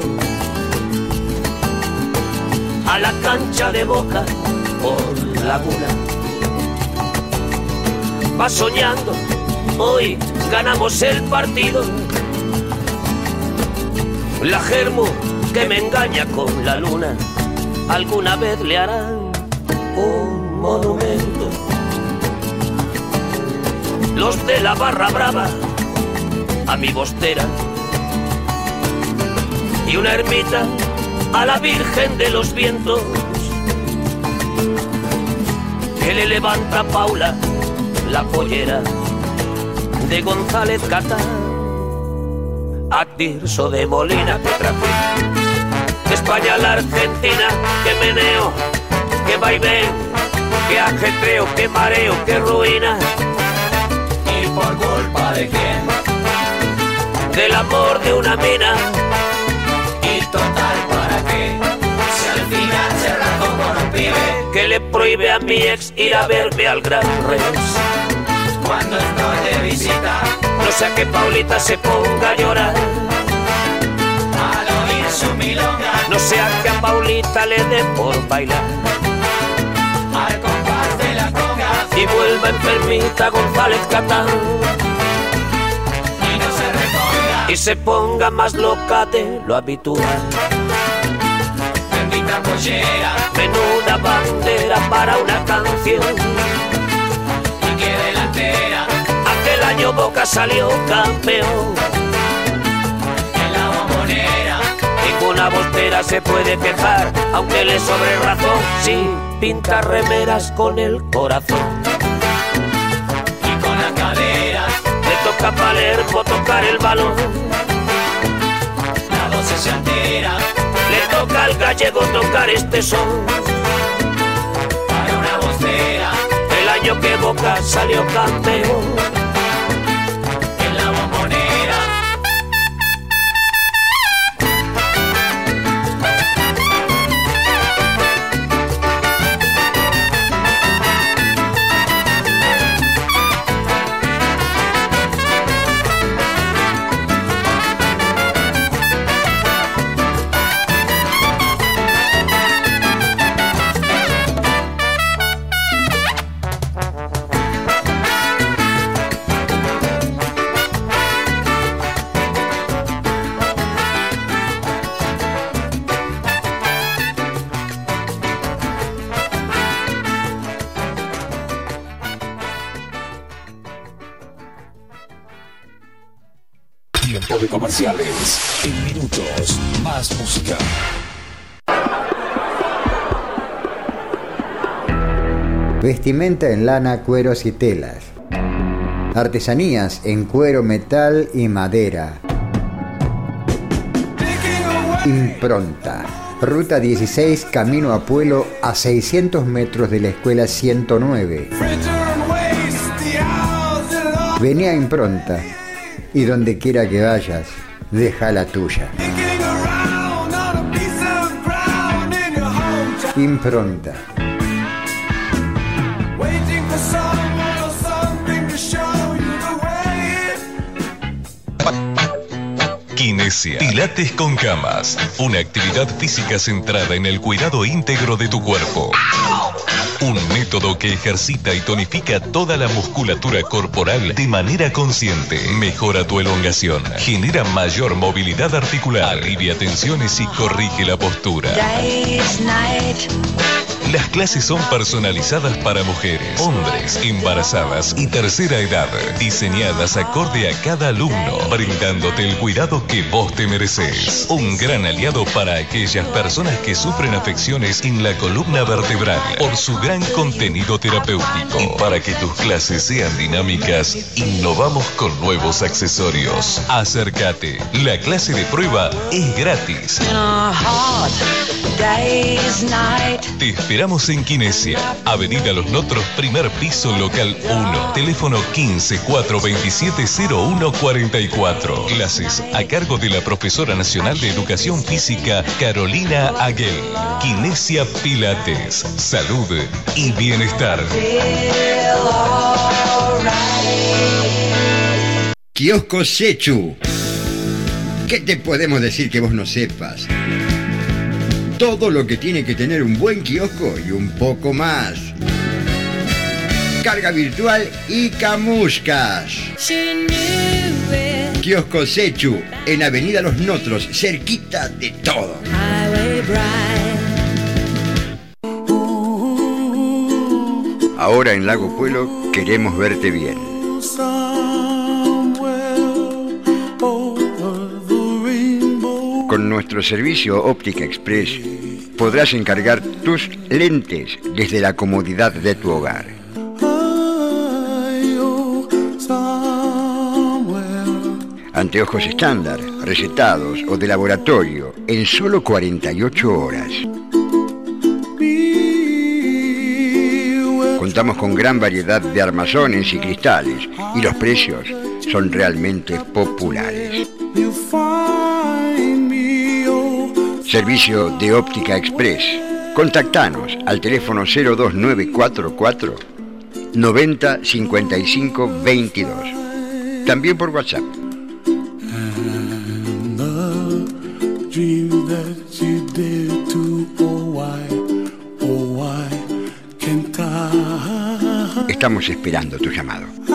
A la cancha de boca por Laguna. Va soñando, hoy ganamos el partido. La germo que me engaña con la luna, alguna vez le harán un monumento. Los de la barra brava, a mi bostera, y una ermita a la Virgen de los Vientos, que le levanta Paula la pollera de González Cata a Tirso de Molina te traje. España la Argentina, que meneo, que vaivén, que ajetreo, que mareo, que ruina. ¿Y por culpa de quién? Del amor de una mina. ¿Y total para qué? Si al final se con un pibe. Que le prohíbe a mi ex ir a verme al gran res cuando estoy de visita. No sea que Paulita se ponga a llorar. Al oír su milonga, No sea que a Paulita le dé por bailar. al compás de la conga, Y vuelva enfermita González Catán. y no se reponga. Y se ponga más loca de lo habitual. Bendita pollera, Menuda bandera para una canción. Año Boca salió campeón. en la bombonera. Ninguna bostera se puede quejar, aunque le sobre razón. Sí, pinta remeras con el corazón. Y con las caderas, Le toca a Palermo tocar el balón. la voz se altera. Le toca al gallego tocar este son. Para una vocera, El año que Boca salió campeón. Vestimenta en lana, cueros y telas. Artesanías en cuero, metal y madera. Impronta. Ruta 16, camino a Pueblo, a 600 metros de la escuela 109. Vení a Impronta y donde quiera que vayas, deja la tuya. Impronta. Pilates con camas. Una actividad física centrada en el cuidado íntegro de tu cuerpo. Un método que ejercita y tonifica toda la musculatura corporal de manera consciente. Mejora tu elongación. Genera mayor movilidad articular. Alivia tensiones y corrige la postura. Las clases son personalizadas para mujeres, hombres, embarazadas y tercera edad, diseñadas acorde a cada alumno, brindándote el cuidado que vos te mereces. Un gran aliado para aquellas personas que sufren afecciones en la columna vertebral por su gran contenido terapéutico. Y para que tus clases sean dinámicas, innovamos con nuevos accesorios. Acércate, la clase de prueba es gratis. Te esperamos en Kinesia, Avenida Los Notros, primer piso, local 1. Teléfono 15 427 0144. Clases a cargo de la profesora nacional de Educación Física, Carolina Aguel. Kinesia Pilates. Salud y bienestar. Kiosco Sechu. ¿Qué te podemos decir que vos no sepas? Todo lo que tiene que tener un buen kiosco y un poco más. Carga virtual y camuscas. Kiosco Sechu, en Avenida Los Notros, cerquita de todo. Ahora en Lago Pueblo queremos verte bien. Nuestro servicio Óptica Express podrás encargar tus lentes desde la comodidad de tu hogar. Anteojos estándar, recetados o de laboratorio en solo 48 horas. Contamos con gran variedad de armazones y cristales y los precios son realmente populares. Servicio de óptica express. Contactanos al teléfono 02944 90 55 22. También por WhatsApp. Estamos esperando tu llamado.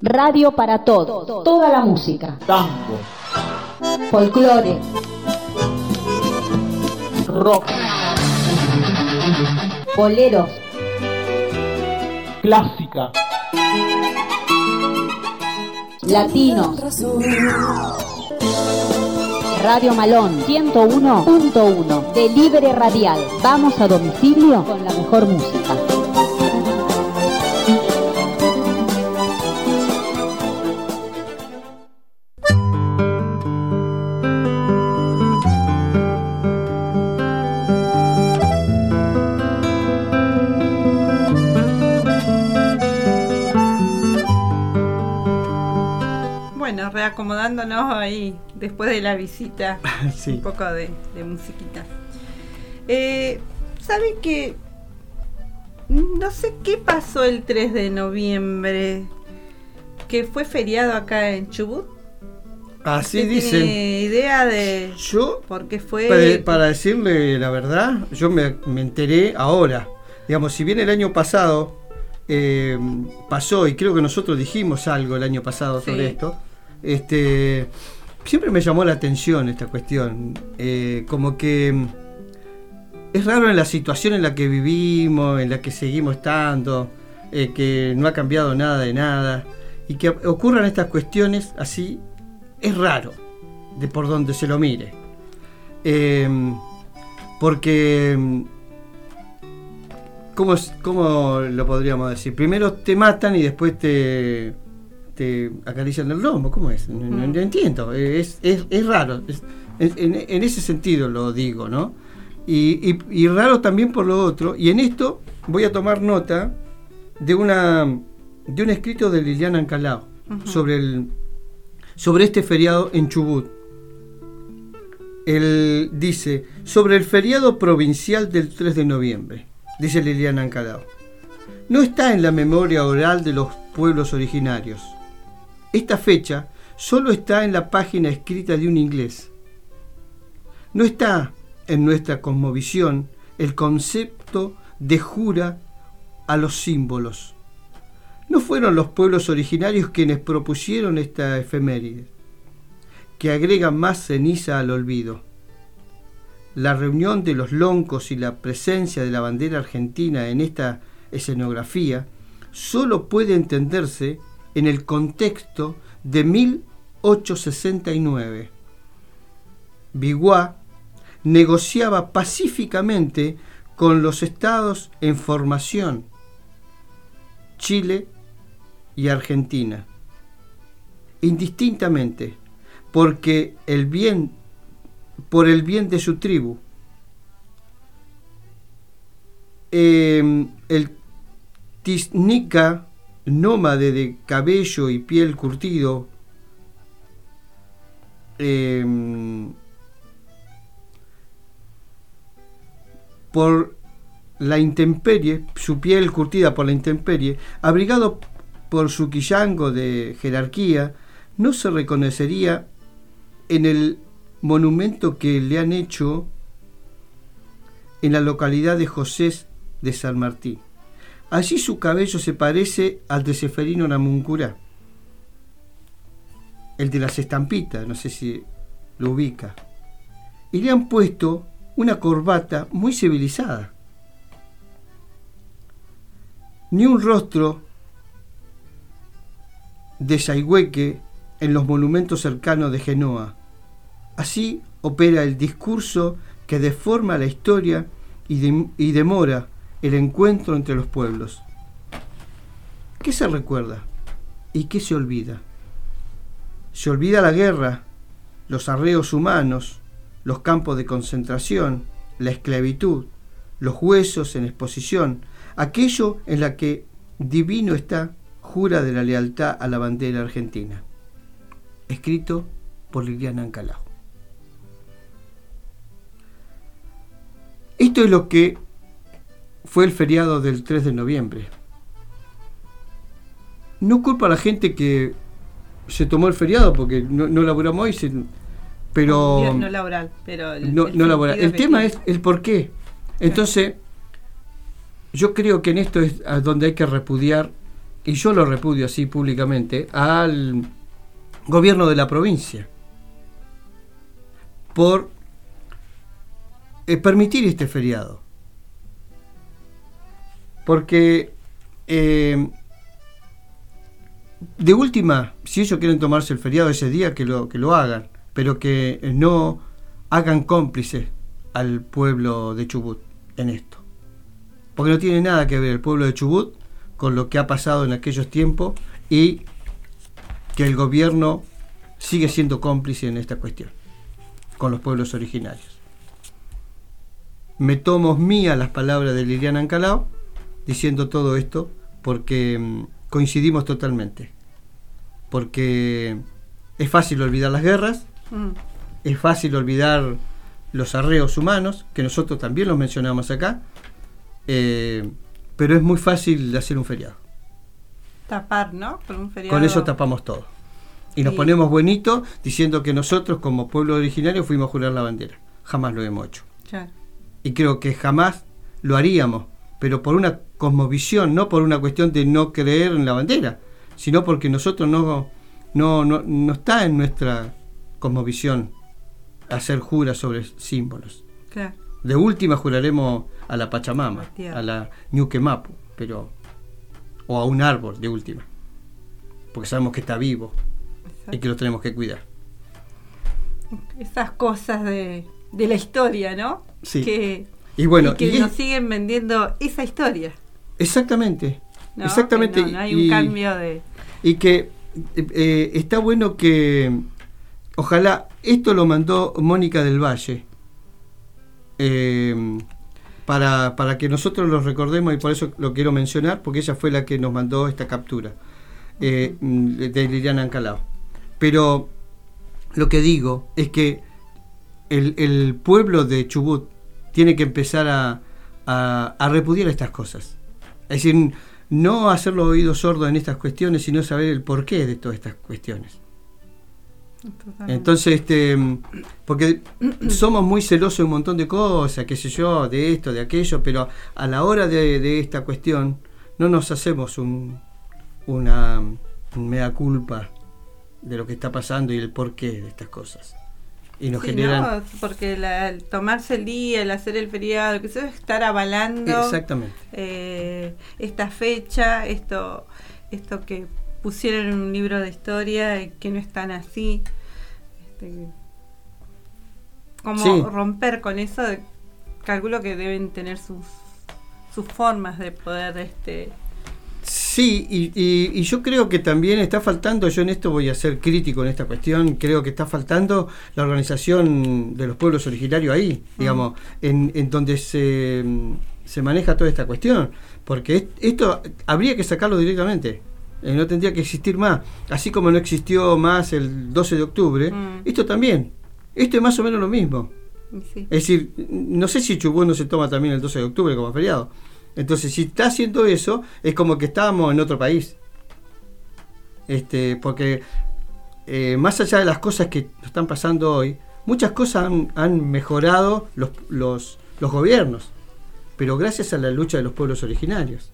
Radio para todo, toda la música. Tango. Folclore. Rock. Boleros. Clásica. Latinos. Radio Malón 101.1 de Libre Radial. Vamos a domicilio con la mejor música. Bueno, reacomodándonos ahí después de la visita, [laughs] Sí. un poco de, de musiquita. Eh, ¿Sabe que no sé qué pasó el 3 de noviembre? Que fue feriado acá en Chubut. Así ¿Usted dicen. tiene idea de Yo, por qué fue? Para, para decirle la verdad, yo me, me enteré ahora. Digamos, si bien el año pasado eh, pasó, y creo que nosotros dijimos algo el año pasado sobre esto, este, siempre me llamó la atención esta cuestión. Eh, como que mm, es raro en la situación en la que vivimos, en la que seguimos estando, eh, que no ha cambiado nada de nada, y que ocurran estas cuestiones así, es raro, de por donde se lo mire. Eh, porque, mm, ¿cómo, ¿cómo lo podríamos decir? Primero te matan y después te, te acarician el lomo, ¿cómo es? No, no- no entiendo, es, es- es raro, es- en, ese sentido lo digo, ¿no? Y, y- y raro también por lo otro, y en esto voy a tomar nota de una de un escrito de Liliana Ancalao sobre el sobre este feriado en Chubut. Él dice, sobre el feriado provincial del 3 de noviembre, dice Liliana Ancalao. No está en la memoria oral de los pueblos originarios. Esta fecha solo está en la página escrita de un inglés. No está en nuestra cosmovisión el concepto de jura a los símbolos. No fueron los pueblos originarios quienes propusieron esta efeméride, que agrega más ceniza al olvido. La reunión de los loncos y la presencia de la bandera argentina en esta escenografía solo puede entenderse en el contexto de 1869. Biguá negociaba pacíficamente con los estados en formación, Chile y Argentina, indistintamente, porque el bien, por el bien de su tribu. Eh, el Tiznica, nómade de cabello y piel curtido, eh, por la intemperie, su piel curtida por la intemperie, abrigado por su quillango de jerarquía, no se reconocería en el monumento que le han hecho en la localidad de José de San Martín. Allí su cabello se parece al de Seferino Namuncurá, el de las estampitas, no sé si lo ubica. Y le han puesto una corbata muy civilizada. Ni un rostro de Saihueque en los monumentos cercanos de Genoa. Así opera el discurso que deforma la historia y, y demora el encuentro entre los pueblos. ¿Qué se recuerda y qué se olvida? Se olvida la guerra, los arreos humanos, los campos de concentración, la esclavitud, los huesos en exposición, aquello en la que divino está, jura de la lealtad a la bandera argentina. Escrito por Liliana Ancalao. Esto es lo que fue el feriado del 3 de noviembre. No culpa a la gente que se tomó el feriado porque no, no laburamos hoy, se- pero... no laboral, pero el, no, el no laboral. El tema es el por qué. Entonces, yo creo que en esto es a donde hay que repudiar, y yo lo repudio así públicamente, al gobierno de la provincia por eh, permitir este feriado. Porque eh, de última, si ellos quieren tomarse el feriado ese día, que lo, que lo hagan, pero que eh, no hagan cómplices al pueblo de Chubut en esto. Porque no tiene nada que ver el pueblo de Chubut con lo que ha pasado en aquellos tiempos y que el gobierno sigue siendo cómplice en esta cuestión con los pueblos originarios. Me tomo mía las palabras de Liliana Ancalao diciendo todo esto porque mm, coincidimos totalmente. Porque es fácil olvidar las guerras, Mm. es fácil olvidar los arreos humanos, que nosotros también los mencionamos acá, eh, pero es muy fácil hacer un feriado. Tapar, ¿no? Por un feriado. Con eso tapamos todo. Y nos ponemos bonitos diciendo que nosotros como pueblo originario fuimos a jurar la bandera. Jamás lo hemos hecho. Claro. Y creo que jamás lo haríamos, pero por una cosmovisión, no por una cuestión de no creer en la bandera, sino porque nosotros no, no, no, no está en nuestra cosmovisión hacer juras sobre símbolos. Claro. De última juraremos a la Pachamama, a la Ñuquemapu, pero o a un árbol de última, porque sabemos que está vivo y que lo tenemos que cuidar. Esas cosas de, de la historia, ¿no? Sí. Que, Y bueno, que y- nos siguen vendiendo esa historia. Exactamente, ¿no? exactamente. Que no, no hay y- un cambio de. Y que eh, eh, está bueno que, ojalá, esto lo mandó Mónica del Valle, eh, para, para que nosotros lo recordemos y por eso lo quiero mencionar, porque ella fue la que nos mandó esta captura eh, de Liliana Ancalao. Pero lo que digo es que el, el pueblo de Chubut tiene que empezar a, a- a repudiar estas cosas. Es decir, no hacer los oídos sordos en estas cuestiones, sino saber el porqué de todas estas cuestiones. Entonces, este, porque somos muy celosos de un montón de cosas, qué sé yo, de esto, de aquello, pero a la hora de, de esta cuestión no nos hacemos un, una un mea culpa de lo que está pasando y el porqué de estas cosas. Y nos Sí, generan... ¿no? Porque la- el tomarse el día, el hacer el feriado, que eso es estar avalando Exactamente. eh, esta fecha, esto, esto que pusieron en un libro de historia y que no es tan así. Este, como Sí. romper con eso, calculo que deben tener sus, sus formas de poder este Sí, y, y- y yo creo que también está faltando, yo en esto voy a ser crítico en esta cuestión, creo que está faltando la organización de los pueblos originarios ahí, digamos, en, en donde se, se maneja toda esta cuestión, porque es- esto habría que sacarlo directamente, eh, no tendría que existir más, así como no existió más el 12 de octubre, Mm. esto también, esto es más o menos lo mismo. sí. Es decir, no sé si Chubut no se toma también el 12 de octubre como feriado. Entonces, si está haciendo eso, es como que estábamos en otro país. Este, porque eh, más allá de las cosas que están pasando hoy, muchas cosas han, han mejorado los, los, los gobiernos, pero gracias a la lucha de los pueblos originarios.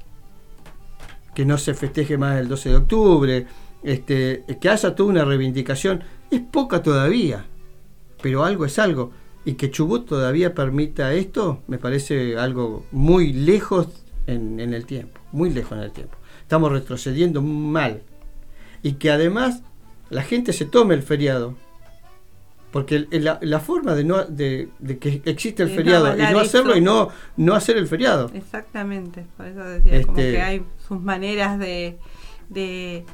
Que no se festeje más el 12 de octubre, este, que haya toda una reivindicación, es poca todavía, pero algo es algo. Y que Chubut todavía permita esto, me parece algo muy lejos en, en el tiempo, muy lejos en el tiempo. Estamos retrocediendo mal. Y que además la gente se tome el feriado. Porque el- el- la, la forma de, no, de, de que existe el no feriado y no hacerlo eso. y no, no hacer el feriado. Exactamente, por eso decía, como Este- que hay sus maneras de, de,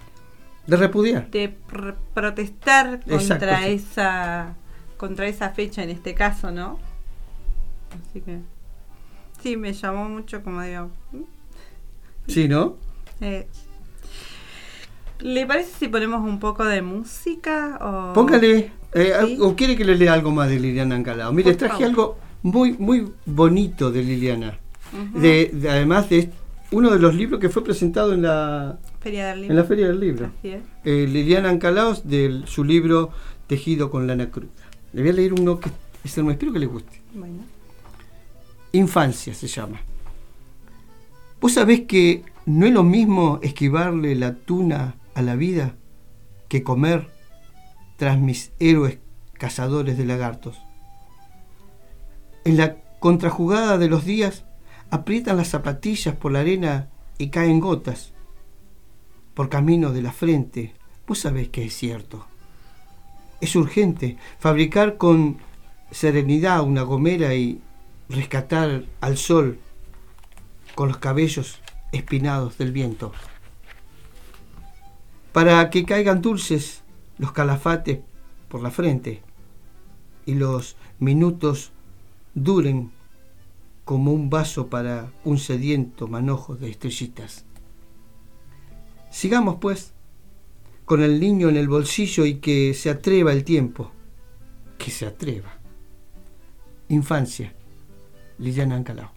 De repudiar. de pr- protestar contra Exacto, sí. esa contra esa fecha en este caso, ¿no? Así que Sí, me llamó mucho, como digo. Sí, ¿no? eh, ¿Le parece si ponemos un poco de música? O... Póngale, eh, o quiere que le lea algo más de Liliana Ancalao. Mire, traje algo muy, muy bonito de Liliana. De, de- además de uno de los libros que fue presentado en la, Feria del Libro. en la Feria del Libro. Eh, Liliana Ancalaos de su libro Tejido con lana cruda. Le voy a leer uno que es hermoso, espero que le guste. Bueno. Infancia se llama. ¿Vos sabés que no es lo mismo esquivarle la tuna a la vida que comer tras mis héroes cazadores de lagartos? En la contrajugada de los días aprietan las zapatillas por la arena y caen gotas. Por camino de la frente, vos sabés que es cierto. Es urgente fabricar con serenidad una gomera y rescatar al sol con los cabellos espinados del viento. Para que caigan dulces los calafates por la frente y los minutos duren como un vaso para un sediento manojo de estrellitas. Sigamos pues con el niño en el bolsillo y que se atreva el tiempo, que se atreva. Infancia, Liliana Ancalao.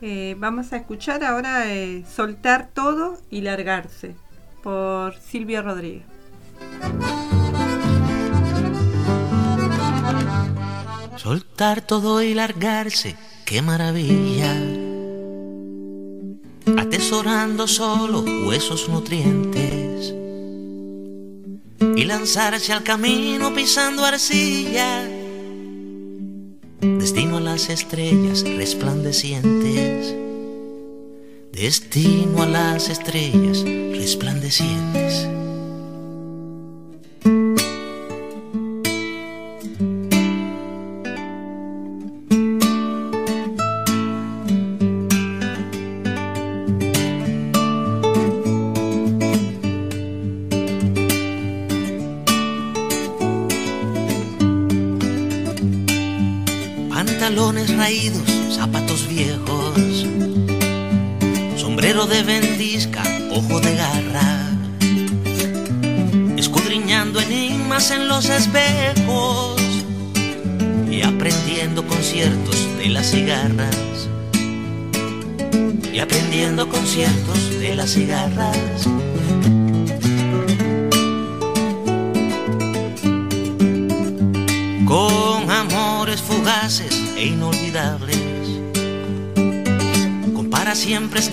Eh, vamos a escuchar ahora eh, Soltar todo y largarse por Silvia Rodríguez. Soltar todo y largarse, qué maravilla. Atesorando solo huesos nutrientes. Y lanzarse al camino pisando arcilla. Destino a las estrellas resplandecientes. Destino a las estrellas resplandecientes.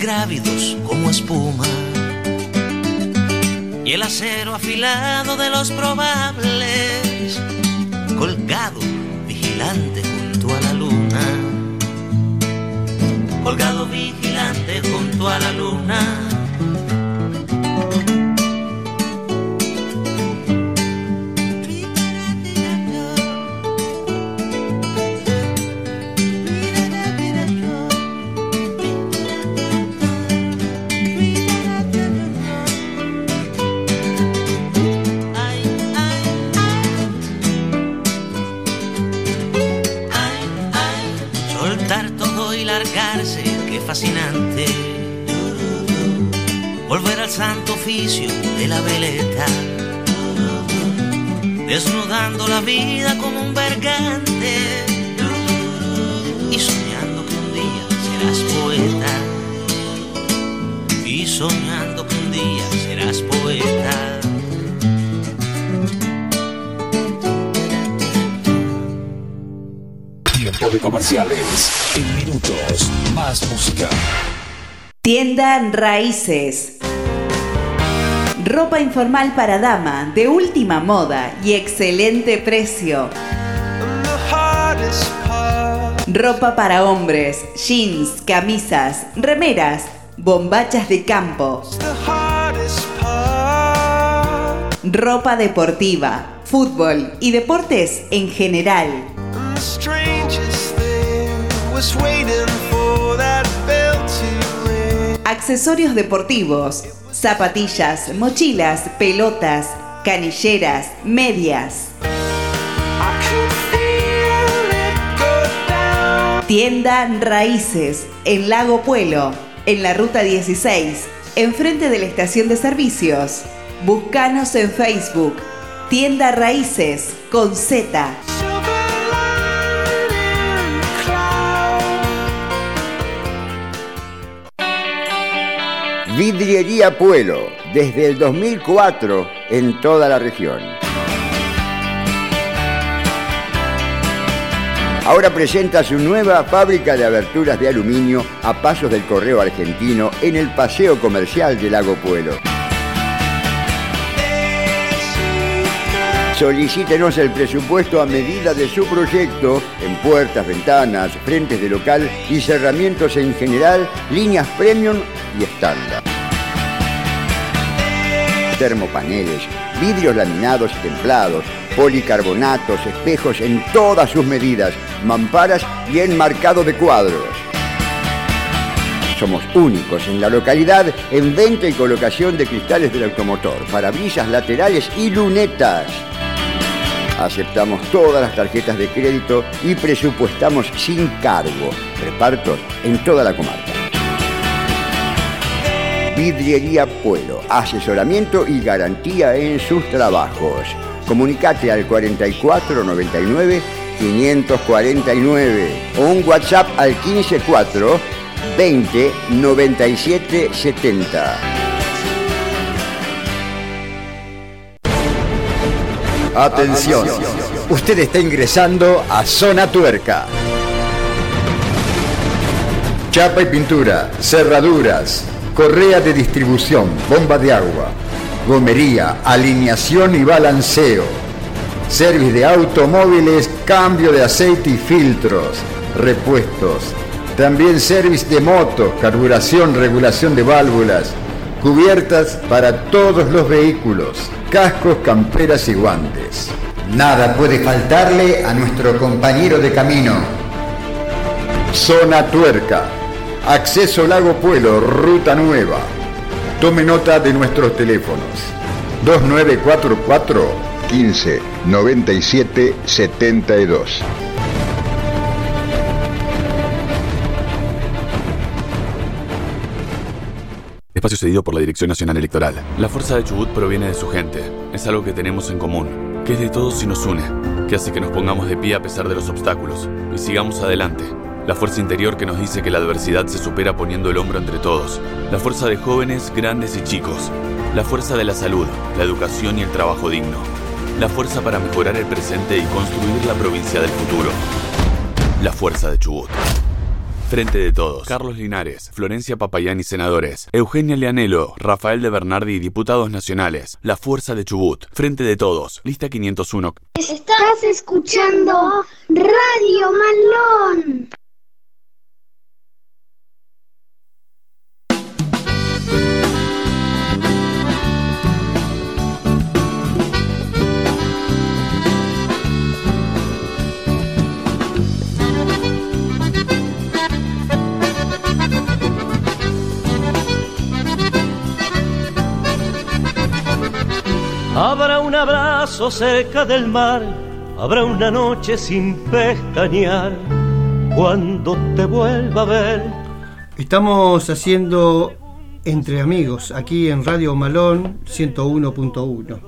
Grávidos como espuma, y el acero afilado de los probables, colgado, vigilante junto a la luna, colgado, vigilante junto a la luna. Tienda Raíces. Ropa informal para dama, de última moda y excelente precio. Ropa para hombres, jeans, camisas, remeras, bombachas de campo. Ropa deportiva, fútbol y deportes en general. Accesorios deportivos, zapatillas, mochilas, pelotas, canilleras, medias. Tienda Raíces, en Lago Puelo, en la ruta 16, enfrente de la estación de servicios. Búscanos en Facebook, Tienda Raíces, con Z. Vidriería Puelo, desde el 2004 en toda la región. Ahora presenta su nueva fábrica de aberturas de aluminio a pasos del correo argentino en el Paseo Comercial de Lago Puelo. Solicítenos el presupuesto a medida de su proyecto en puertas, ventanas, frentes de local y cerramientos en general, líneas premium y estándar. Termopaneles, vidrios laminados y templados, policarbonatos, espejos en todas sus medidas, mamparas y enmarcado de cuadros. Somos únicos en la localidad en venta y colocación de cristales del automotor, parabrisas laterales y lunetas. Aceptamos todas las tarjetas de crédito y presupuestamos sin cargo. Repartos en toda la comarca. Vidriería Pueblo, asesoramiento y garantía en sus trabajos. Comunicate al 4499 549 o un WhatsApp al 154 20 97 70. Atención, usted está ingresando a Zona Tuerca. Chapa y pintura, cerraduras, correa de distribución, bomba de agua, gomería, alineación y balanceo, service de automóviles, cambio de aceite y filtros, repuestos, también service de motos, carburación, regulación de válvulas, cubiertas para todos los vehículos, cascos, camperas y guantes. Nada puede faltarle a nuestro compañero de camino. Zona Tuerca, acceso Lago Puelo, ruta nueva. Tome nota de nuestros teléfonos. 2944 15 97 72. Espacio cedido por la Dirección Nacional Electoral. La fuerza de Chubut proviene de su gente. Es algo que tenemos en común, que es de todos y nos une, que hace que nos pongamos de pie a pesar de los obstáculos y sigamos adelante. La fuerza interior que nos dice que la adversidad se supera poniendo el hombro entre todos. La fuerza de jóvenes, grandes y chicos. La fuerza de la salud, la educación y el trabajo digno. La fuerza para mejorar el presente y construir la provincia del futuro. La fuerza de Chubut. Frente de todos. Carlos Linares, Florencia Papayani, senadores. Eugenia Leanelo, Rafael de Bernardi, diputados nacionales. La Fuerza de Chubut. Frente de todos. Lista 501. Estás escuchando Radio Malón. Habrá un abrazo cerca del mar, habrá una noche sin pestañear cuando te vuelva a ver. Estamos haciendo Entre Amigos aquí en Radio Malón 101.1.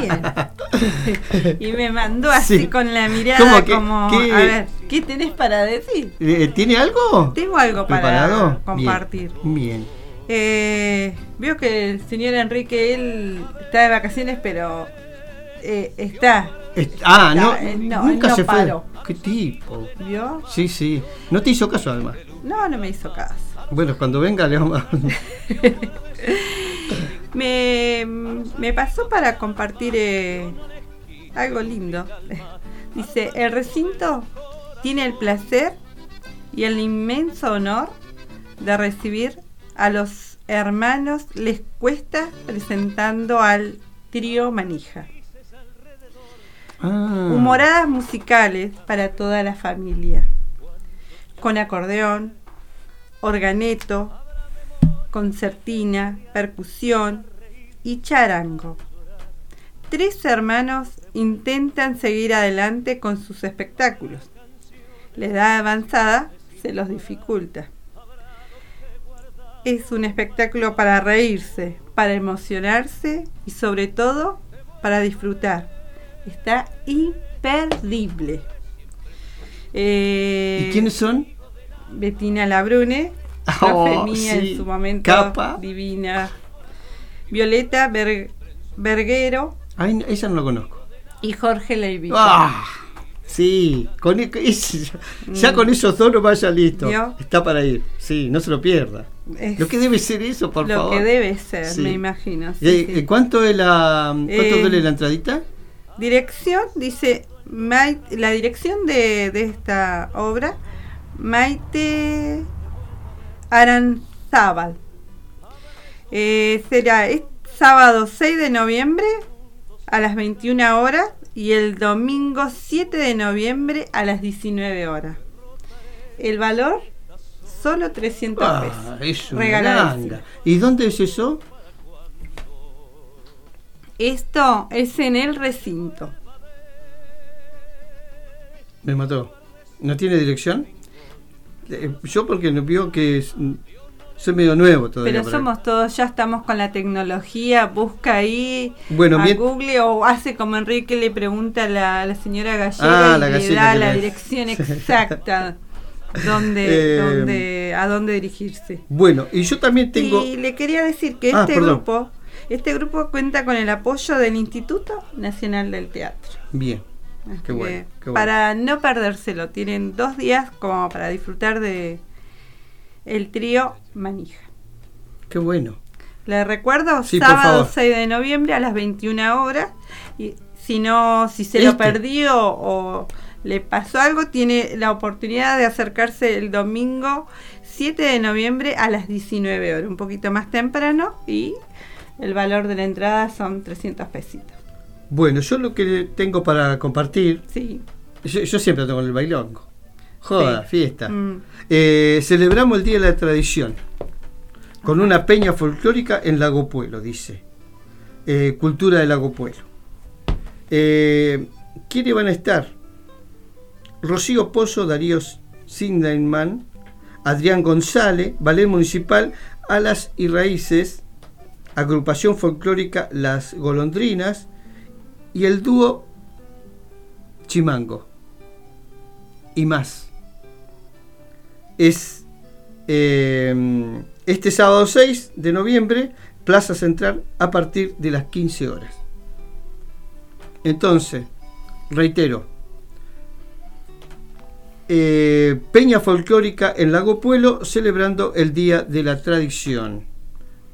Bien. [laughs] y me mandó así Sí. con la mirada ¿Cómo que- como, qué? a ver, ¿qué tenés para decir? Eh, ¿Tiene algo? Tengo algo para ¿Preparado? compartir. Bien. bien. Eh, veo que el señor Enrique, él está de vacaciones, pero eh, está. Est- ah, no, eh, no, nunca no se paró. fue. ¿Qué tipo? ¿Vio? Sí, sí. No te hizo caso además. No, no me hizo caso. Bueno, cuando venga le vamos a... [laughs] Me, me pasó para compartir eh, algo lindo. [laughs] Dice, el recinto tiene el placer y el inmenso honor de recibir a los hermanos Les Cuesta presentando al trío Manija. Ah. Humoradas musicales para toda la familia. Con acordeón, organeto, concertina, percusión, y charango. Tres hermanos intentan seguir adelante con sus espectáculos. La edad avanzada se los dificulta. Es un espectáculo para reírse, para emocionarse y sobre todo para disfrutar. Está imperdible. Eh, ¿Y quiénes son? Bettina Labrune, [laughs] Oh, sí. en su momento Capa. divina. Violeta Ber- Berguero Ay, esa no la conozco. y Jorge Leivita. Ah, sí, con, e- [laughs] ya con esos dos no vaya listo. Mm. ¿Vio? Está para ir. Sí, no se lo pierda. Es Lo que debe ser eso, por lo favor. que debe ser, Sí. me imagino. sí, Eh, sí. ¿Cuánto es la cuánto Eh, duele la entradita? Dirección, dice Mai- la dirección de, de esta obra, Maite Aranzábal. Eh, será sábado 6 de noviembre a las 21 horas y el domingo 7 de noviembre a las 19 horas. El valor, solo 300 Ah, pesos. ganga. ¿Y dónde es eso? Esto es en el recinto. Me mató. ¿No tiene dirección? Eh, yo porque no vio que es- soy medio nuevo todavía. Pero somos todos, ya estamos con la tecnología, busca ahí Bueno, a Google o hace como Enrique le pregunta a la, a la señora Gallega Ah, y la le da la dirección [laughs] exacta Eh, donde, a dónde dirigirse. Bueno, y yo también tengo. Y le quería decir que Ah, este perdón. grupo, este grupo cuenta con el apoyo del Instituto Nacional del Teatro. Bien. Qué bueno, qué bueno. Para no perdérselo, tienen dos días como para disfrutar de el trío Manija. Qué bueno. Le recuerdo, Sí, sábado favor. 6 de noviembre a las 21 horas. Y si no, si se lo Este. perdió o le pasó algo, tiene la oportunidad de acercarse el domingo 7 de noviembre a las 19 horas, un poquito más temprano. Y el valor de la entrada son 300 pesitos. Bueno, yo lo que tengo para compartir. Sí. Yo, yo siempre tengo el bailongo. Joda, Sí. fiesta. Mm. Eh, celebramos el Día de la Tradición con una peña folclórica en Lago Pueblo, dice. Eh, cultura de Lago Pueblo. Eh, ¿Quiénes van a estar? Rocío Pozo, Darío Sindainman, Adrián González, Ballet Municipal, Alas y Raíces, Agrupación Folclórica Las Golondrinas y el dúo Chimango. Y más. Es eh, este sábado 6 de noviembre, Plaza Central, a partir de las 15 horas. Entonces, reitero, eh, Peña Folclórica en Lago Pueblo celebrando el Día de la Tradición.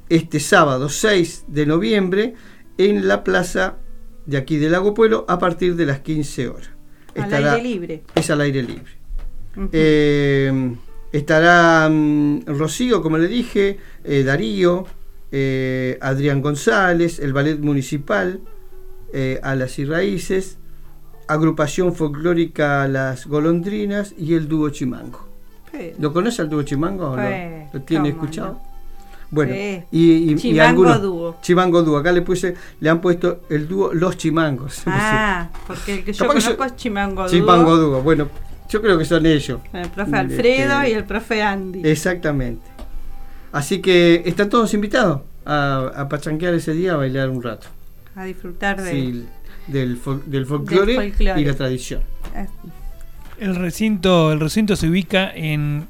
Este sábado 6 de noviembre en la plaza de aquí de Lago Pueblo a partir de las 15 horas. Al aire libre. Es al aire libre. Eh, estará mm, Rocío, como le dije, eh, Darío, Adrián González, el Ballet Municipal, Alas y Raíces, Agrupación Folclórica Las Golondrinas y el Dúo Chimango. ¿Lo conoce el Dúo Chimango o no? ¿Lo tiene escuchado? no. Bueno, Sí. y, y- y Chimango algunos- Dúo. Chimango Dúo. Acá le puse, le han puesto el dúo Los Chimangos. [laughs] Ah, porque el que yo Capaz que yo- conozco es Chimango Dúo. Chimango Dúo. Bueno, yo creo que son ellos. El profe Alfredo Este, y el profe Andy. Exactamente. Así que están todos invitados a, a pachanquear ese día, a bailar un rato. A disfrutar de. Sí, del, fol- del folclore folclore. y la tradición. El recinto, el recinto se ubica en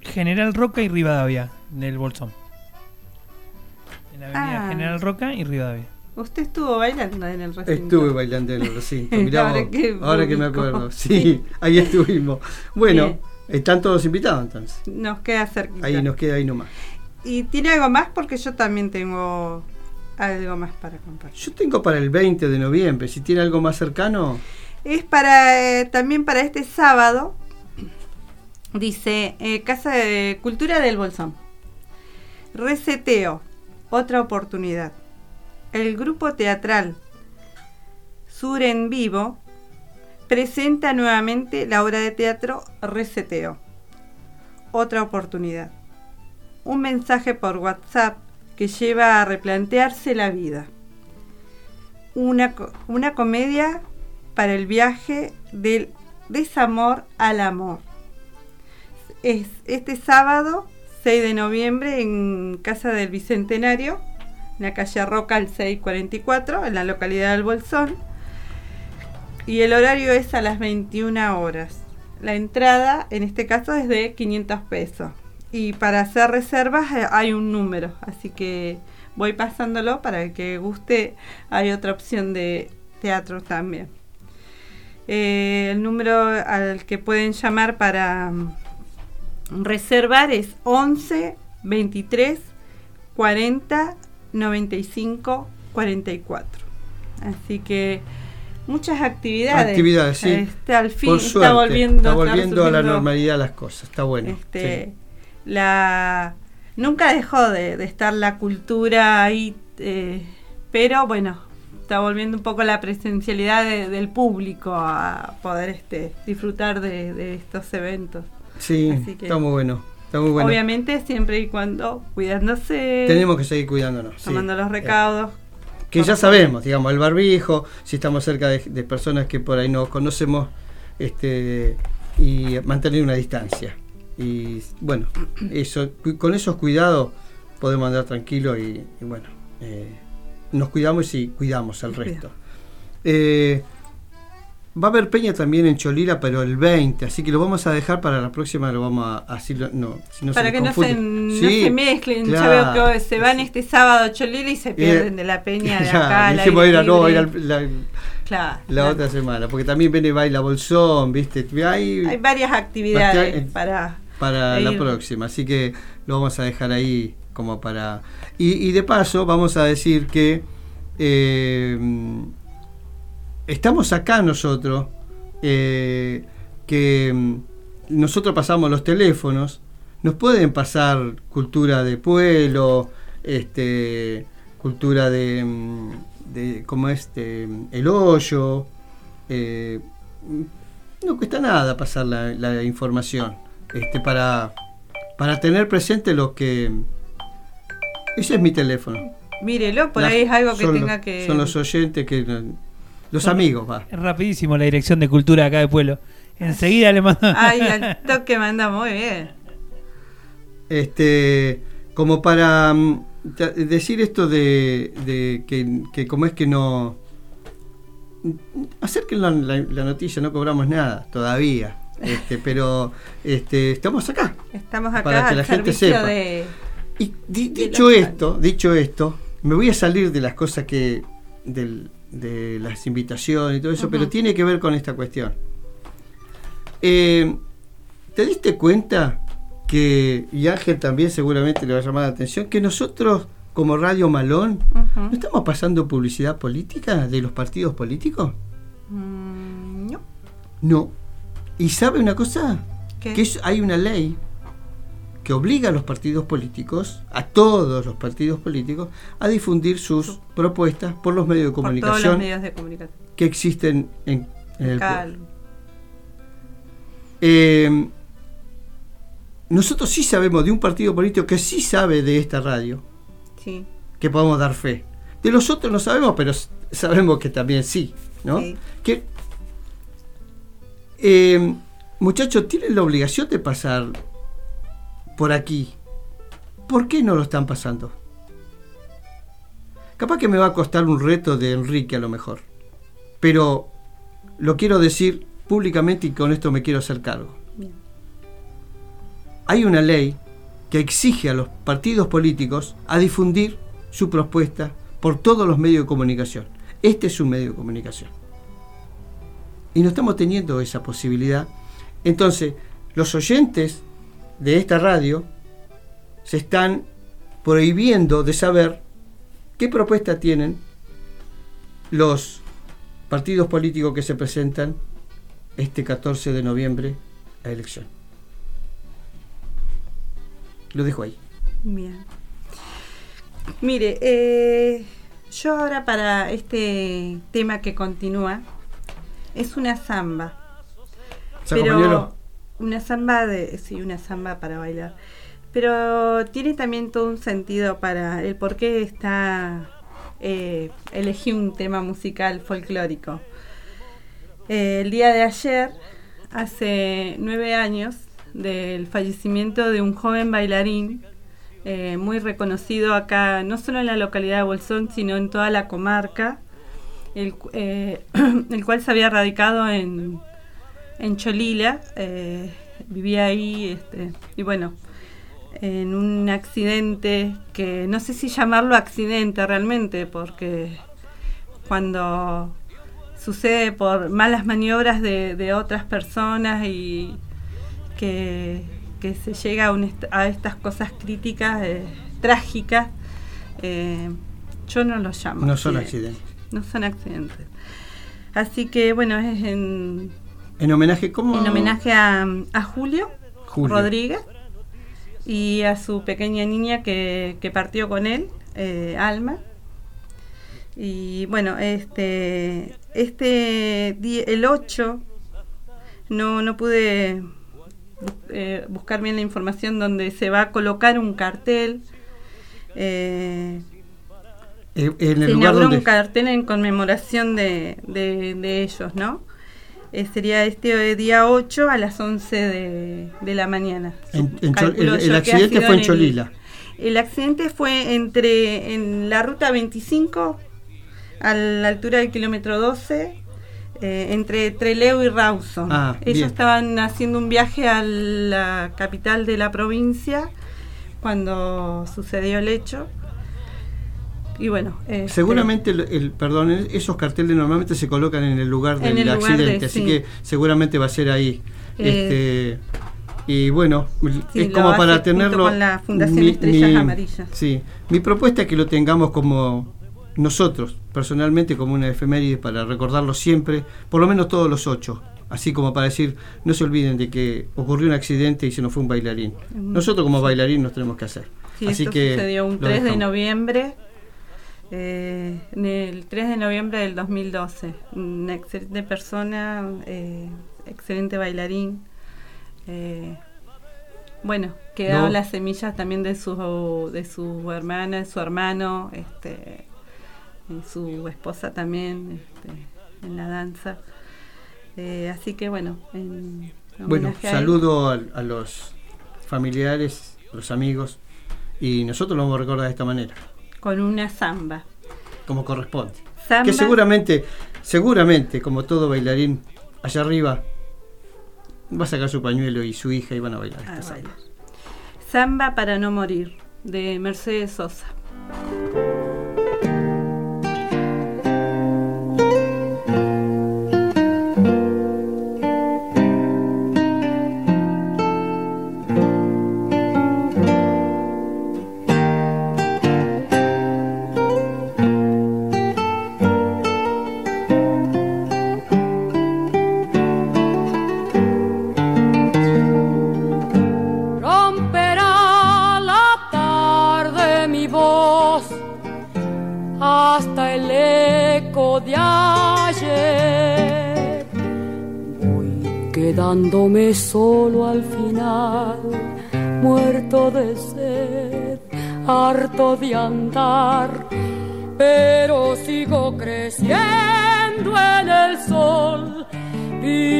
General Roca y Rivadavia, del Bolsón. En la avenida Ah. General Roca y Rivadavia. Usted estuvo bailando en el recinto. Estuve bailando en el recinto. [laughs] Mirá Ahora vos, que ahora que me acuerdo. [laughs] Sí, ahí estuvimos. Bueno, Bien. están todos invitados entonces. Nos queda cerquita. Ahí nos queda ahí nomás. ¿Y tiene algo más? Porque yo también tengo algo más para compartir. Yo tengo para el 20 de noviembre, si tiene algo más cercano. Es para eh, también para este sábado. Dice eh, Casa de Cultura del Bolsón. Reseteo. Otra oportunidad. El grupo teatral Sur en Vivo presenta nuevamente la obra de teatro Reseteo. Otra oportunidad. Un mensaje por WhatsApp que lleva a replantearse la vida. Una, una comedia para el viaje del desamor al amor. Es este sábado 6 de noviembre en Casa del Bicentenario, en la calle Roca al 644, en la localidad del Bolsón. Y el horario es a las 21 horas. La entrada, en este caso, es de 500 pesos. Y para hacer reservas eh, hay un número, así que voy pasándolo para el que guste. Hay otra opción de teatro también. Eh, el número al que pueden llamar para mm, reservar es 11 23 40 95 44. Así que muchas actividades. Actividades, sí. Este, al fin Por está suerte, volviendo, está está volviendo a la normalidad las cosas. Está bueno. Este, sí. La nunca dejó de, de estar la cultura ahí, eh, pero bueno, está volviendo un poco la presencialidad de- del público a poder este, disfrutar de, de estos eventos. Sí, que- está muy bueno. Está muy bueno. Obviamente siempre y cuando cuidándose, Tenemos que seguir cuidándonos. sí. tomando los recaudos. que ya sabemos, digamos, el barbijo, si estamos cerca de, de personas que por ahí no conocemos, este, y mantener una distancia. Y bueno, eso, con esos cuidados podemos andar tranquilos y, y bueno, eh, nos cuidamos y cuidamos al resto. Eh, va a haber peña también en Cholila, pero el 20, así que lo vamos a dejar para la próxima, lo vamos a así lo- no, si no para se que no se, confunde. no Sí, se mezclen. claro. Ya veo que se van este sábado a Cholila y se pierden de la peña de [laughs] Ya, acá. dijimos no, la, Claro, la claro. otra semana, porque también viene Baila Bolsón, ¿viste? Hay, Hay varias actividades para, para la próxima, así que lo vamos a dejar ahí como para... Y, y de paso vamos a decir que eh, estamos acá nosotros, eh, que mm, nosotros pasamos los teléfonos, nos pueden pasar cultura de pueblo, este, cultura de, mm, de ¿cómo es? De, mm, el hoyo, eh, no cuesta nada pasar la, la información este, para, para tener presente lo que... Ese es mi teléfono. Mírelo, por ahí es algo que tenga los- que. Son los oyentes que... Los amigos, va. Es rapidísimo la dirección de cultura acá de pueblo. Enseguida le mando. Ay, al [laughs] toque manda muy bien. Este, como para mm, decir esto de, de que, que como es que no... Acerquen la, la- la noticia, no cobramos nada todavía. Este, pero este, estamos acá. Estamos acá Para que la gente sepa. de. Y di- de dicho esto, dicho esto, me voy a salir de las cosas que del- de las invitaciones y todo eso, pero tiene que ver con esta cuestión. Eh, ¿Te diste cuenta que, y Ángel también seguramente le va a llamar la atención, que nosotros como Radio Malón no estamos pasando publicidad política de los partidos políticos? Mm, no. No. ¿Y sabe una cosa? ¿Qué? Que es- hay una ley que obliga a los partidos políticos, a todos los partidos políticos, a difundir sus propuestas por los medios de Por todos los comunicación medios de comunicación. que existen en, en el pueblo. Eh, nosotros sí sabemos de un partido político que sí sabe de esta radio, Sí. que podemos dar fe. De los otros no sabemos, pero sabemos que también sí, ¿no? Sí. Que, eh, muchachos, tienen la obligación de pasar por aquí. ¿Por qué no lo están pasando? Capaz que me va a costar un reto de Enrique a lo mejor. Pero lo quiero decir públicamente y con esto me quiero hacer cargo. Bien. Hay una ley que exige a los partidos políticos a difundir su propuesta por todos los medios de comunicación. Este es un medio de comunicación. Y no estamos teniendo esa posibilidad. Entonces, los oyentes de esta radio se están prohibiendo de saber qué propuesta tienen los partidos políticos que se presentan este 14 de noviembre a elección. Lo dejo ahí. Bien. Mire, eh, yo ahora para este tema que continúa, es una samba. ¿Saco Pero una samba de. Sí, una samba para bailar. pero tiene también todo un sentido para el por qué está eh, elegí un tema musical folclórico. Eh, el día de ayer, hace nueve años, del fallecimiento de un joven bailarín eh, muy reconocido acá, no solo en la localidad de Bolsón, sino en toda la comarca, el, eh, [clears throat] el cual se había radicado en, en Cholila, eh, vivía ahí, este, y bueno, en un accidente que no sé si llamarlo accidente realmente, porque cuando sucede por malas maniobras de, de otras personas y que, que se llega a, un a estas cosas críticas, eh, trágicas, eh, yo no los llamo. No son accidentes. No son accidentes. Así que bueno, es en, En homenaje, ¿cómo? en homenaje a, a Julio, Julio. Rodríguez y a su pequeña niña que, que partió con él, eh, Alma. Y bueno, este, este el 8 no, no pude eh, buscar bien la información donde se va a colocar un cartel. eh, Eh, en se el lugar inauguró donde. un cartel en conmemoración de, de- de ellos, ¿no? Eh, sería este día 8 a las 11 de, de la mañana. En- en Chol- Calculo el- accidente fue en el- Cholila. El, accidente fue entre en la ruta 25 a la altura del kilómetro 12 eh, entre Treleu y Rawson. Ah, Ellos bien. estaban haciendo un viaje a la capital de la provincia cuando sucedió el hecho. Y bueno, este, Seguramente, el, el- perdón, esos carteles normalmente se colocan en el lugar del el lugar accidente, de- así sí. que seguramente va a ser ahí. Eh, este, y bueno, Sí, es como para tenerlo. con la Fundación Estrellas Amarillas. Sí, mi propuesta es que lo tengamos como nosotros, personalmente, como una efeméride para recordarlo siempre, por lo menos todos los ocho. Así como para decir, no se olviden de que ocurrió un accidente y se nos fue un bailarín. Mm, Nosotros como bailarín nos tenemos que hacer. Sí, Así esto que sucedió un lo 3 de noviembre. Eh, en el 3 de noviembre del 2012. Una excelente persona, eh, excelente bailarín. eh, bueno, quedaron No. las semillas también de su, de su hermana, de su hermano, este, y su esposa también este, en la danza. Eh, así que bueno, en Bueno, saludo a, a los familiares, los amigos, y nosotros lo vamos a recordar de esta manera, con una samba. como corresponde. Samba. Que seguramente, seguramente, como todo bailarín, allá arriba, va a sacar su pañuelo y su hija y van a bailar esta Ah, samba. Samba para no morir, de Mercedes Sosa. Voy quedándome solo al final, muerto de sed, harto de andar, pero sigo creciendo en el sol. Vivo.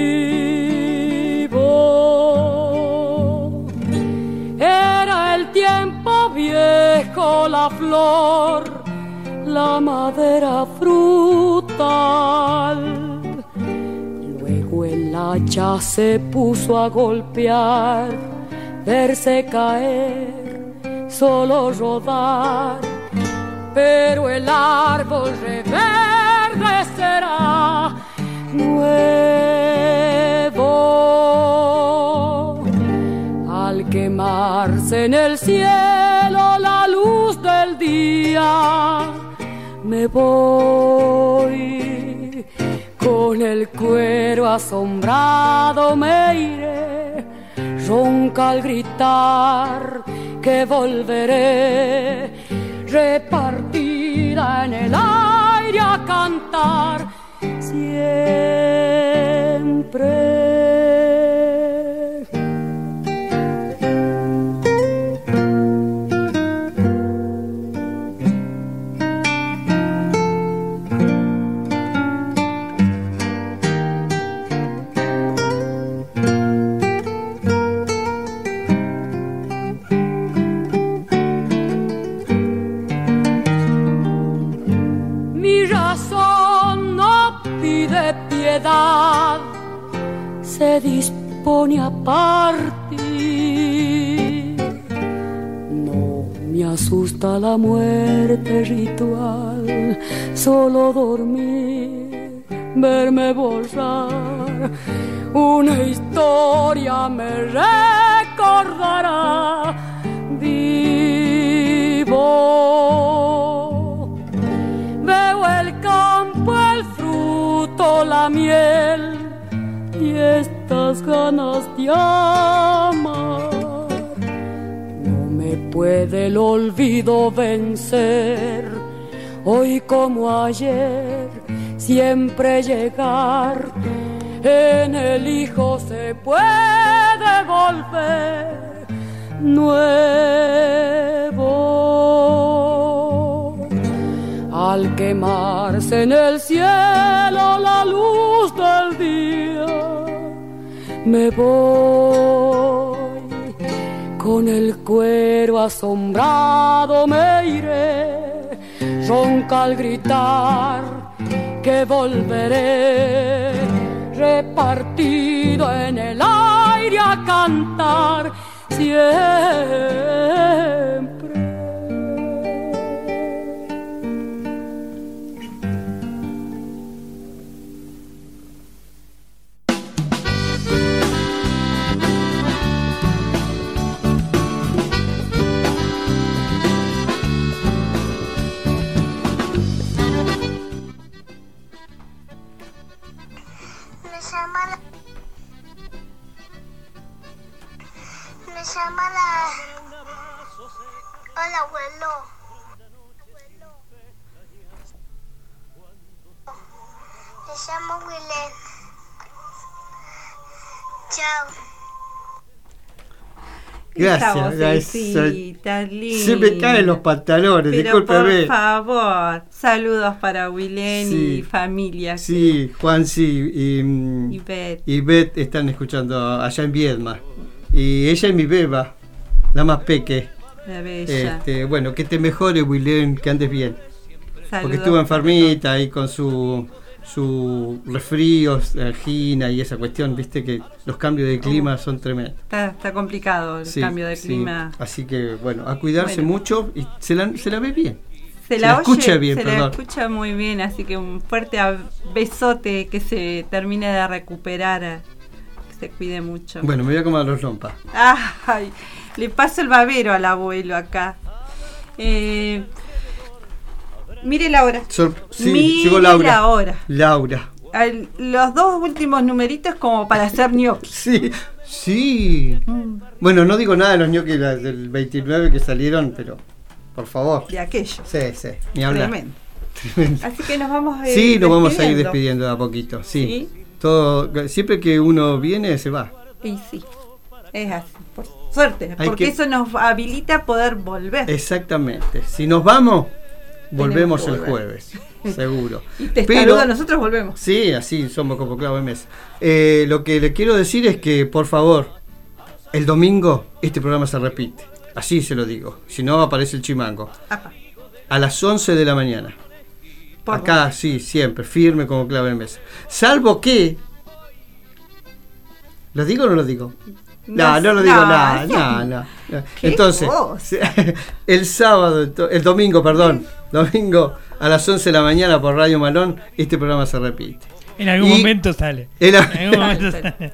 Era el tiempo viejo, la flor, la madera frutal. El hacha se puso a golpear, verse caer, solo rodar. Pero el árbol reverdecerá nuevo al quemarse en el cielo la luz del día me voy con el cuero asombrado me iré ronca al gritar que volveré repartida en el aire a cantar siempre. Partir. No me asusta la muerte ritual, solo dormir, verme borrar. Una historia me recordará vivo. Veo el campo, el fruto, la miel y estas ganas de amar. No me puede el olvido vencer, hoy como ayer, siempre llegar. En el hijo se puede volver nuevo. Al quemarse en el cielo la luz día, me voy. Con el cuero asombrado me iré, ronca al gritar que volveré, repartido en el aire a cantar siempre. Abuelo. Me llamo Willen. Chao. Gracias. Gracias. Se me caen los pantalones, Pero discúlpeme. por favor, saludos para Wilén Sí. y familia. Sí, Juan sí y, mm, Y Bet. y Beth están escuchando allá en Viedma. Y ella es mi beba, la más peque. La bella. Este, bueno, que te mejore, William, que andes bien. Porque Saludos estuvo para enfermita ahí con su su resfríos, angina y esa cuestión, viste que los cambios de clima son tremendos. Está, está complicado el Sí, cambio de sí. clima. Así que bueno, a cuidarse Bueno. mucho y se la, se la ve bien. Se la, oye, escucha bien, se la perdón. escucha muy bien, así que un fuerte besote que se termine de recuperar, que se cuide mucho. Bueno, me voy a comer los lompas. Ay, le paso el babero al abuelo acá. Eh, mire la hora. Sor- sí, Mire llegó Laura. la hora. Laura. Al- los dos últimos numeritos como para hacer gnocchi. [laughs] Sí, sí. Bueno, no digo nada de los ñoquis del 29 que salieron, pero por favor. De aquello. Sí, sí, ni hablar. Tremendo. Así que nos vamos a ir Sí, nos vamos a ir despidiendo. despidiendo de a poquito, sí. Todo, siempre que uno viene, se va. Y sí, es así, por suerte, Hay porque que- eso nos habilita a poder volver. Exactamente. Si nos vamos, volvemos el jueves, seguro. [laughs] Y testarudo, nosotros volvemos. Sí, así somos como clavo de mesa. Eh, lo que le quiero decir es que, por favor, el domingo este programa se repite. Así se lo digo. Si no, aparece el chimango. Apa. A las 11 de la mañana. Por Acá, sí, siempre, firme como clave de mesa. Salvo que. ¿Lo digo o no lo digo? No, No, no lo digo no, nada, no, no, no. ¿Qué Entonces, [laughs] el sábado, el domingo, perdón, domingo a las 11 de la mañana por Radio Malón, este programa se repite. En algún Y- momento sale. En algún momento sale.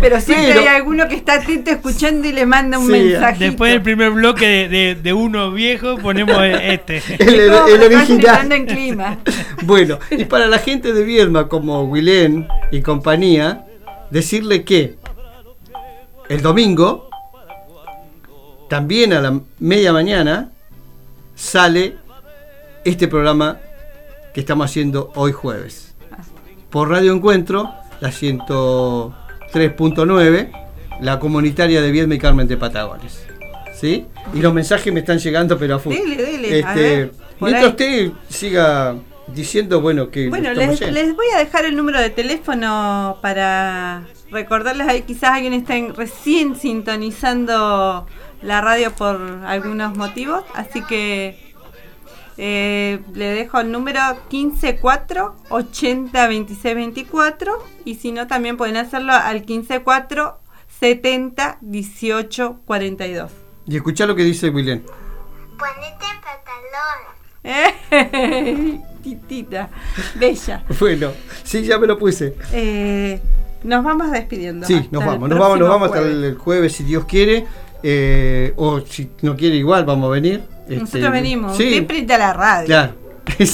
Pero siempre Pero- hay alguno que está atento escuchando y le manda un Sí, mensajito. Después del primer bloque de, de- de uno viejo, ponemos [laughs] este. El, el- el original. entrando en clima. [laughs] Bueno, y para la gente de Viedma como Wilén y compañía, decirle que el domingo, también a la media mañana, sale este programa que estamos haciendo hoy jueves. Por Radio Encuentro, la 103.9, la comunitaria de Viedma y Carmen de Patagones. ¿Sí? Y los mensajes me están llegando, pero a full. Dele, dele, a Este, ver, mientras ahí. usted siga diciendo, bueno, que Bueno, les, les voy a dejar el número de teléfono para recordarles ahí, quizás alguien está en- recién sintonizando la radio por algunos motivos, así que Eh, le dejo el número 154 80 26 24 y si no también pueden hacerlo al 154 70 18 42. Y escuchá lo que dice Wilén. Ponete pantalón. Eh, [laughs] Titita, bella. Bueno, sí, ya me lo puse. Eh, nos vamos despidiendo. Sí, nos vamos, nos vamos, nos vamos hasta el jueves si Dios quiere. eh, o si no quiere igual, vamos a venir. Nosotros Este, venimos, Sí, prende a la radio. Claro. [laughs]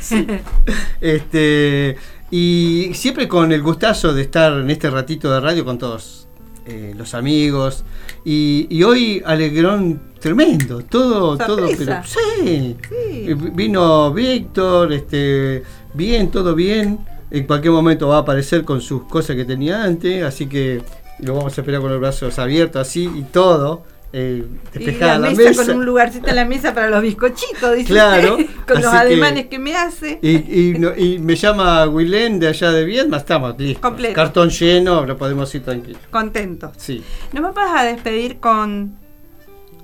Sí. [laughs] este, y siempre con el gustazo de estar en este ratito de radio con todos eh, los amigos. Y, y hoy alegrón tremendo, todo, todo, pero Sorpresa. sí. Eh, Vino Víctor, este, bien, todo bien. En cualquier momento va a aparecer con sus cosas que tenía antes, así que lo vamos a esperar con los brazos abiertos, así y todo. Eh, Y despejada la la mesa, mesa. con un lugarcito en la mesa para los bizcochitos, dice Claro, usted, [laughs] con los así que- ademanes que, me hace. Y, y no- y me llama Wilén de allá de Viedma, estamos listos. Completo. Cartón lleno, lo podemos ir tranquilo. Contentos. Sí. Nos vamos a despedir con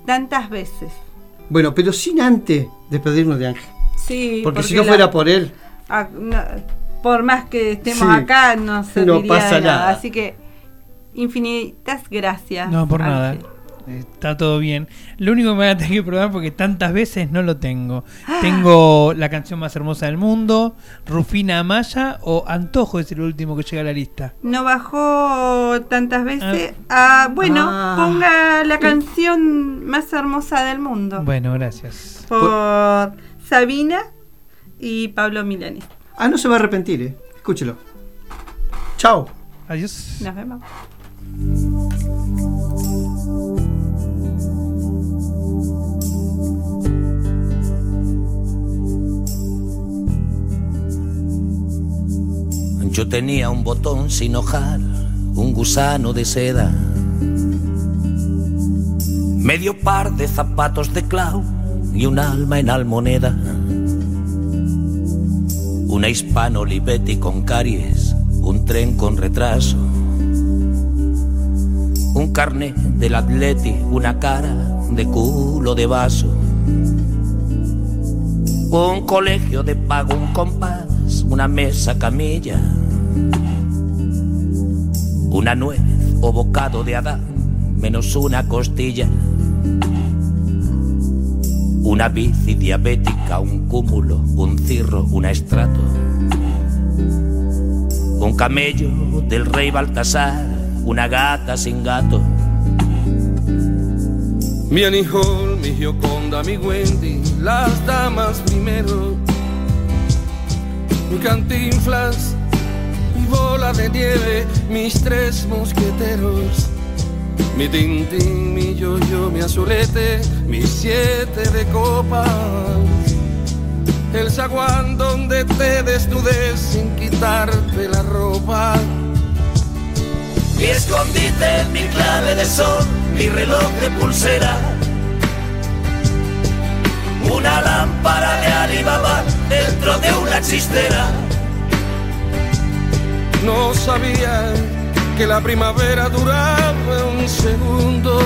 tantas veces. Bueno, pero sin antes despedirnos de Ángel. Sí, Porque, si no la- fuera por él, Ah, no, por más que estemos Sí, acá, no serviría pasa de nada. nada. Así que infinitas gracias. No, por nada. Está todo bien. Lo único que me voy a tener que probar porque tantas veces no lo tengo. Ah. Tengo la canción más hermosa del mundo, Rufina Amaya o Antojo es el último que llega a la lista. No bajó tantas veces. Ah, bueno, Ah. ponga la canción más hermosa del mundo. Bueno, gracias. Por Sabina y Pablo Milanes. ah, no se va a arrepentir, eh. Escúchelo. Chao. Adiós. Nos vemos. Yo tenía un botón sin hojar, un gusano de seda, medio par de zapatos de clau y un alma en almoneda. Una hispano Olivetti con caries, un tren con retraso, un carnet del atleti, una cara de culo de vaso, un colegio de pago, un compás, una mesa camilla, una nuez o bocado de Adán, menos una costilla, una bici diabética, un cúmulo, un cirro, una estrato, un camello del rey Baltasar, una gata sin gato. Mi Hall, mi Gioconda, mi Wendy, las damas primero. Mi cantinflas, mi bola de nieve, mis tres mosqueteros. Mi tintín, mi yo-yo, mi azulete, mis siete de copas. El zaguán donde te desnudes sin quitarte la ropa. Mi escondite, mi clave de sol, mi reloj de pulsera. Una lámpara de Alibaba dentro de una chistera. No sabía que la primavera duraba un segundo.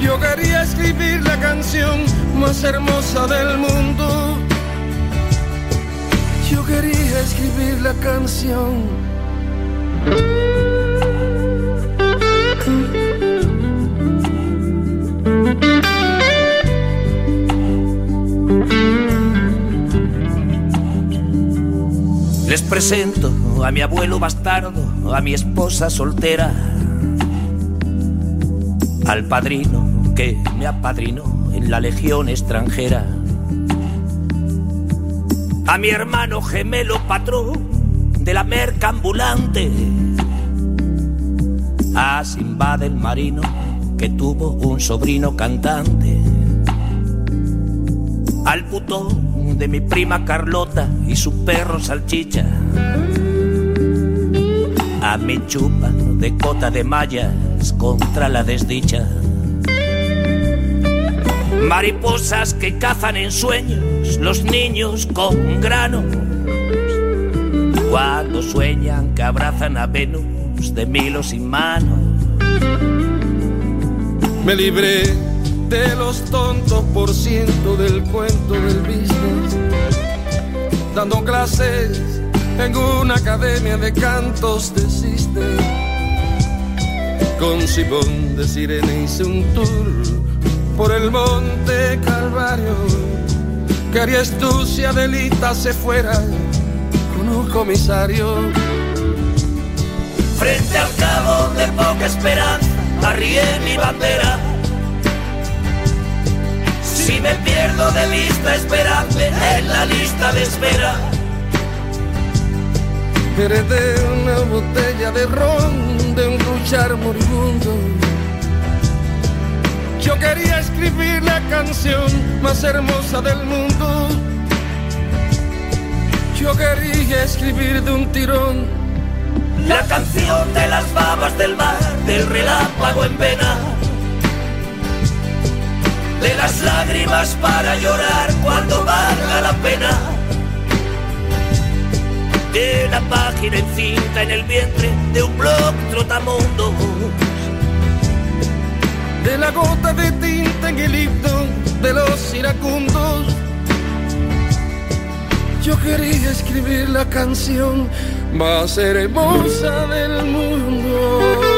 Yo quería escribir la canción más hermosa del mundo. Yo quería escribir la canción. Les presento a mi abuelo bastardo, a mi esposa soltera, al padrino que me apadrinó en la legión extranjera, a mi hermano gemelo patrón de la merca ambulante, a Simba del marino que tuvo un sobrino cantante, al putón de mi prima Carlota y su perro salchicha. A mi chupa de cota de mallas contra la desdicha. Mariposas que cazan en sueños los niños con grano. Cuando sueñan que abrazan a Venus de milo sin manos. Me libré de los tontos por ciento del cuento del business, dando clases en una academia de cantos de cisne. Con Simón de Sirene hice un tour por el monte Calvario. ¿Qué harías tú si Adelita se fuera con un comisario? Frente al cabo de poca esperanza, arrié mi bandera. Si me pierdo de vista, esperadme en la lista de espera. Heredé una botella de ron de un luchar moribundo. Yo quería escribir la canción más hermosa del mundo. Yo quería escribir de un tirón La canción de las babas del mar, del relámpago en pena. De las lágrimas para llorar cuando valga la pena. De la página encinta en el vientre de un blog trotamundo. de la gota de tinta en el himno de los iracundos. Yo quería escribir la canción más hermosa del mundo.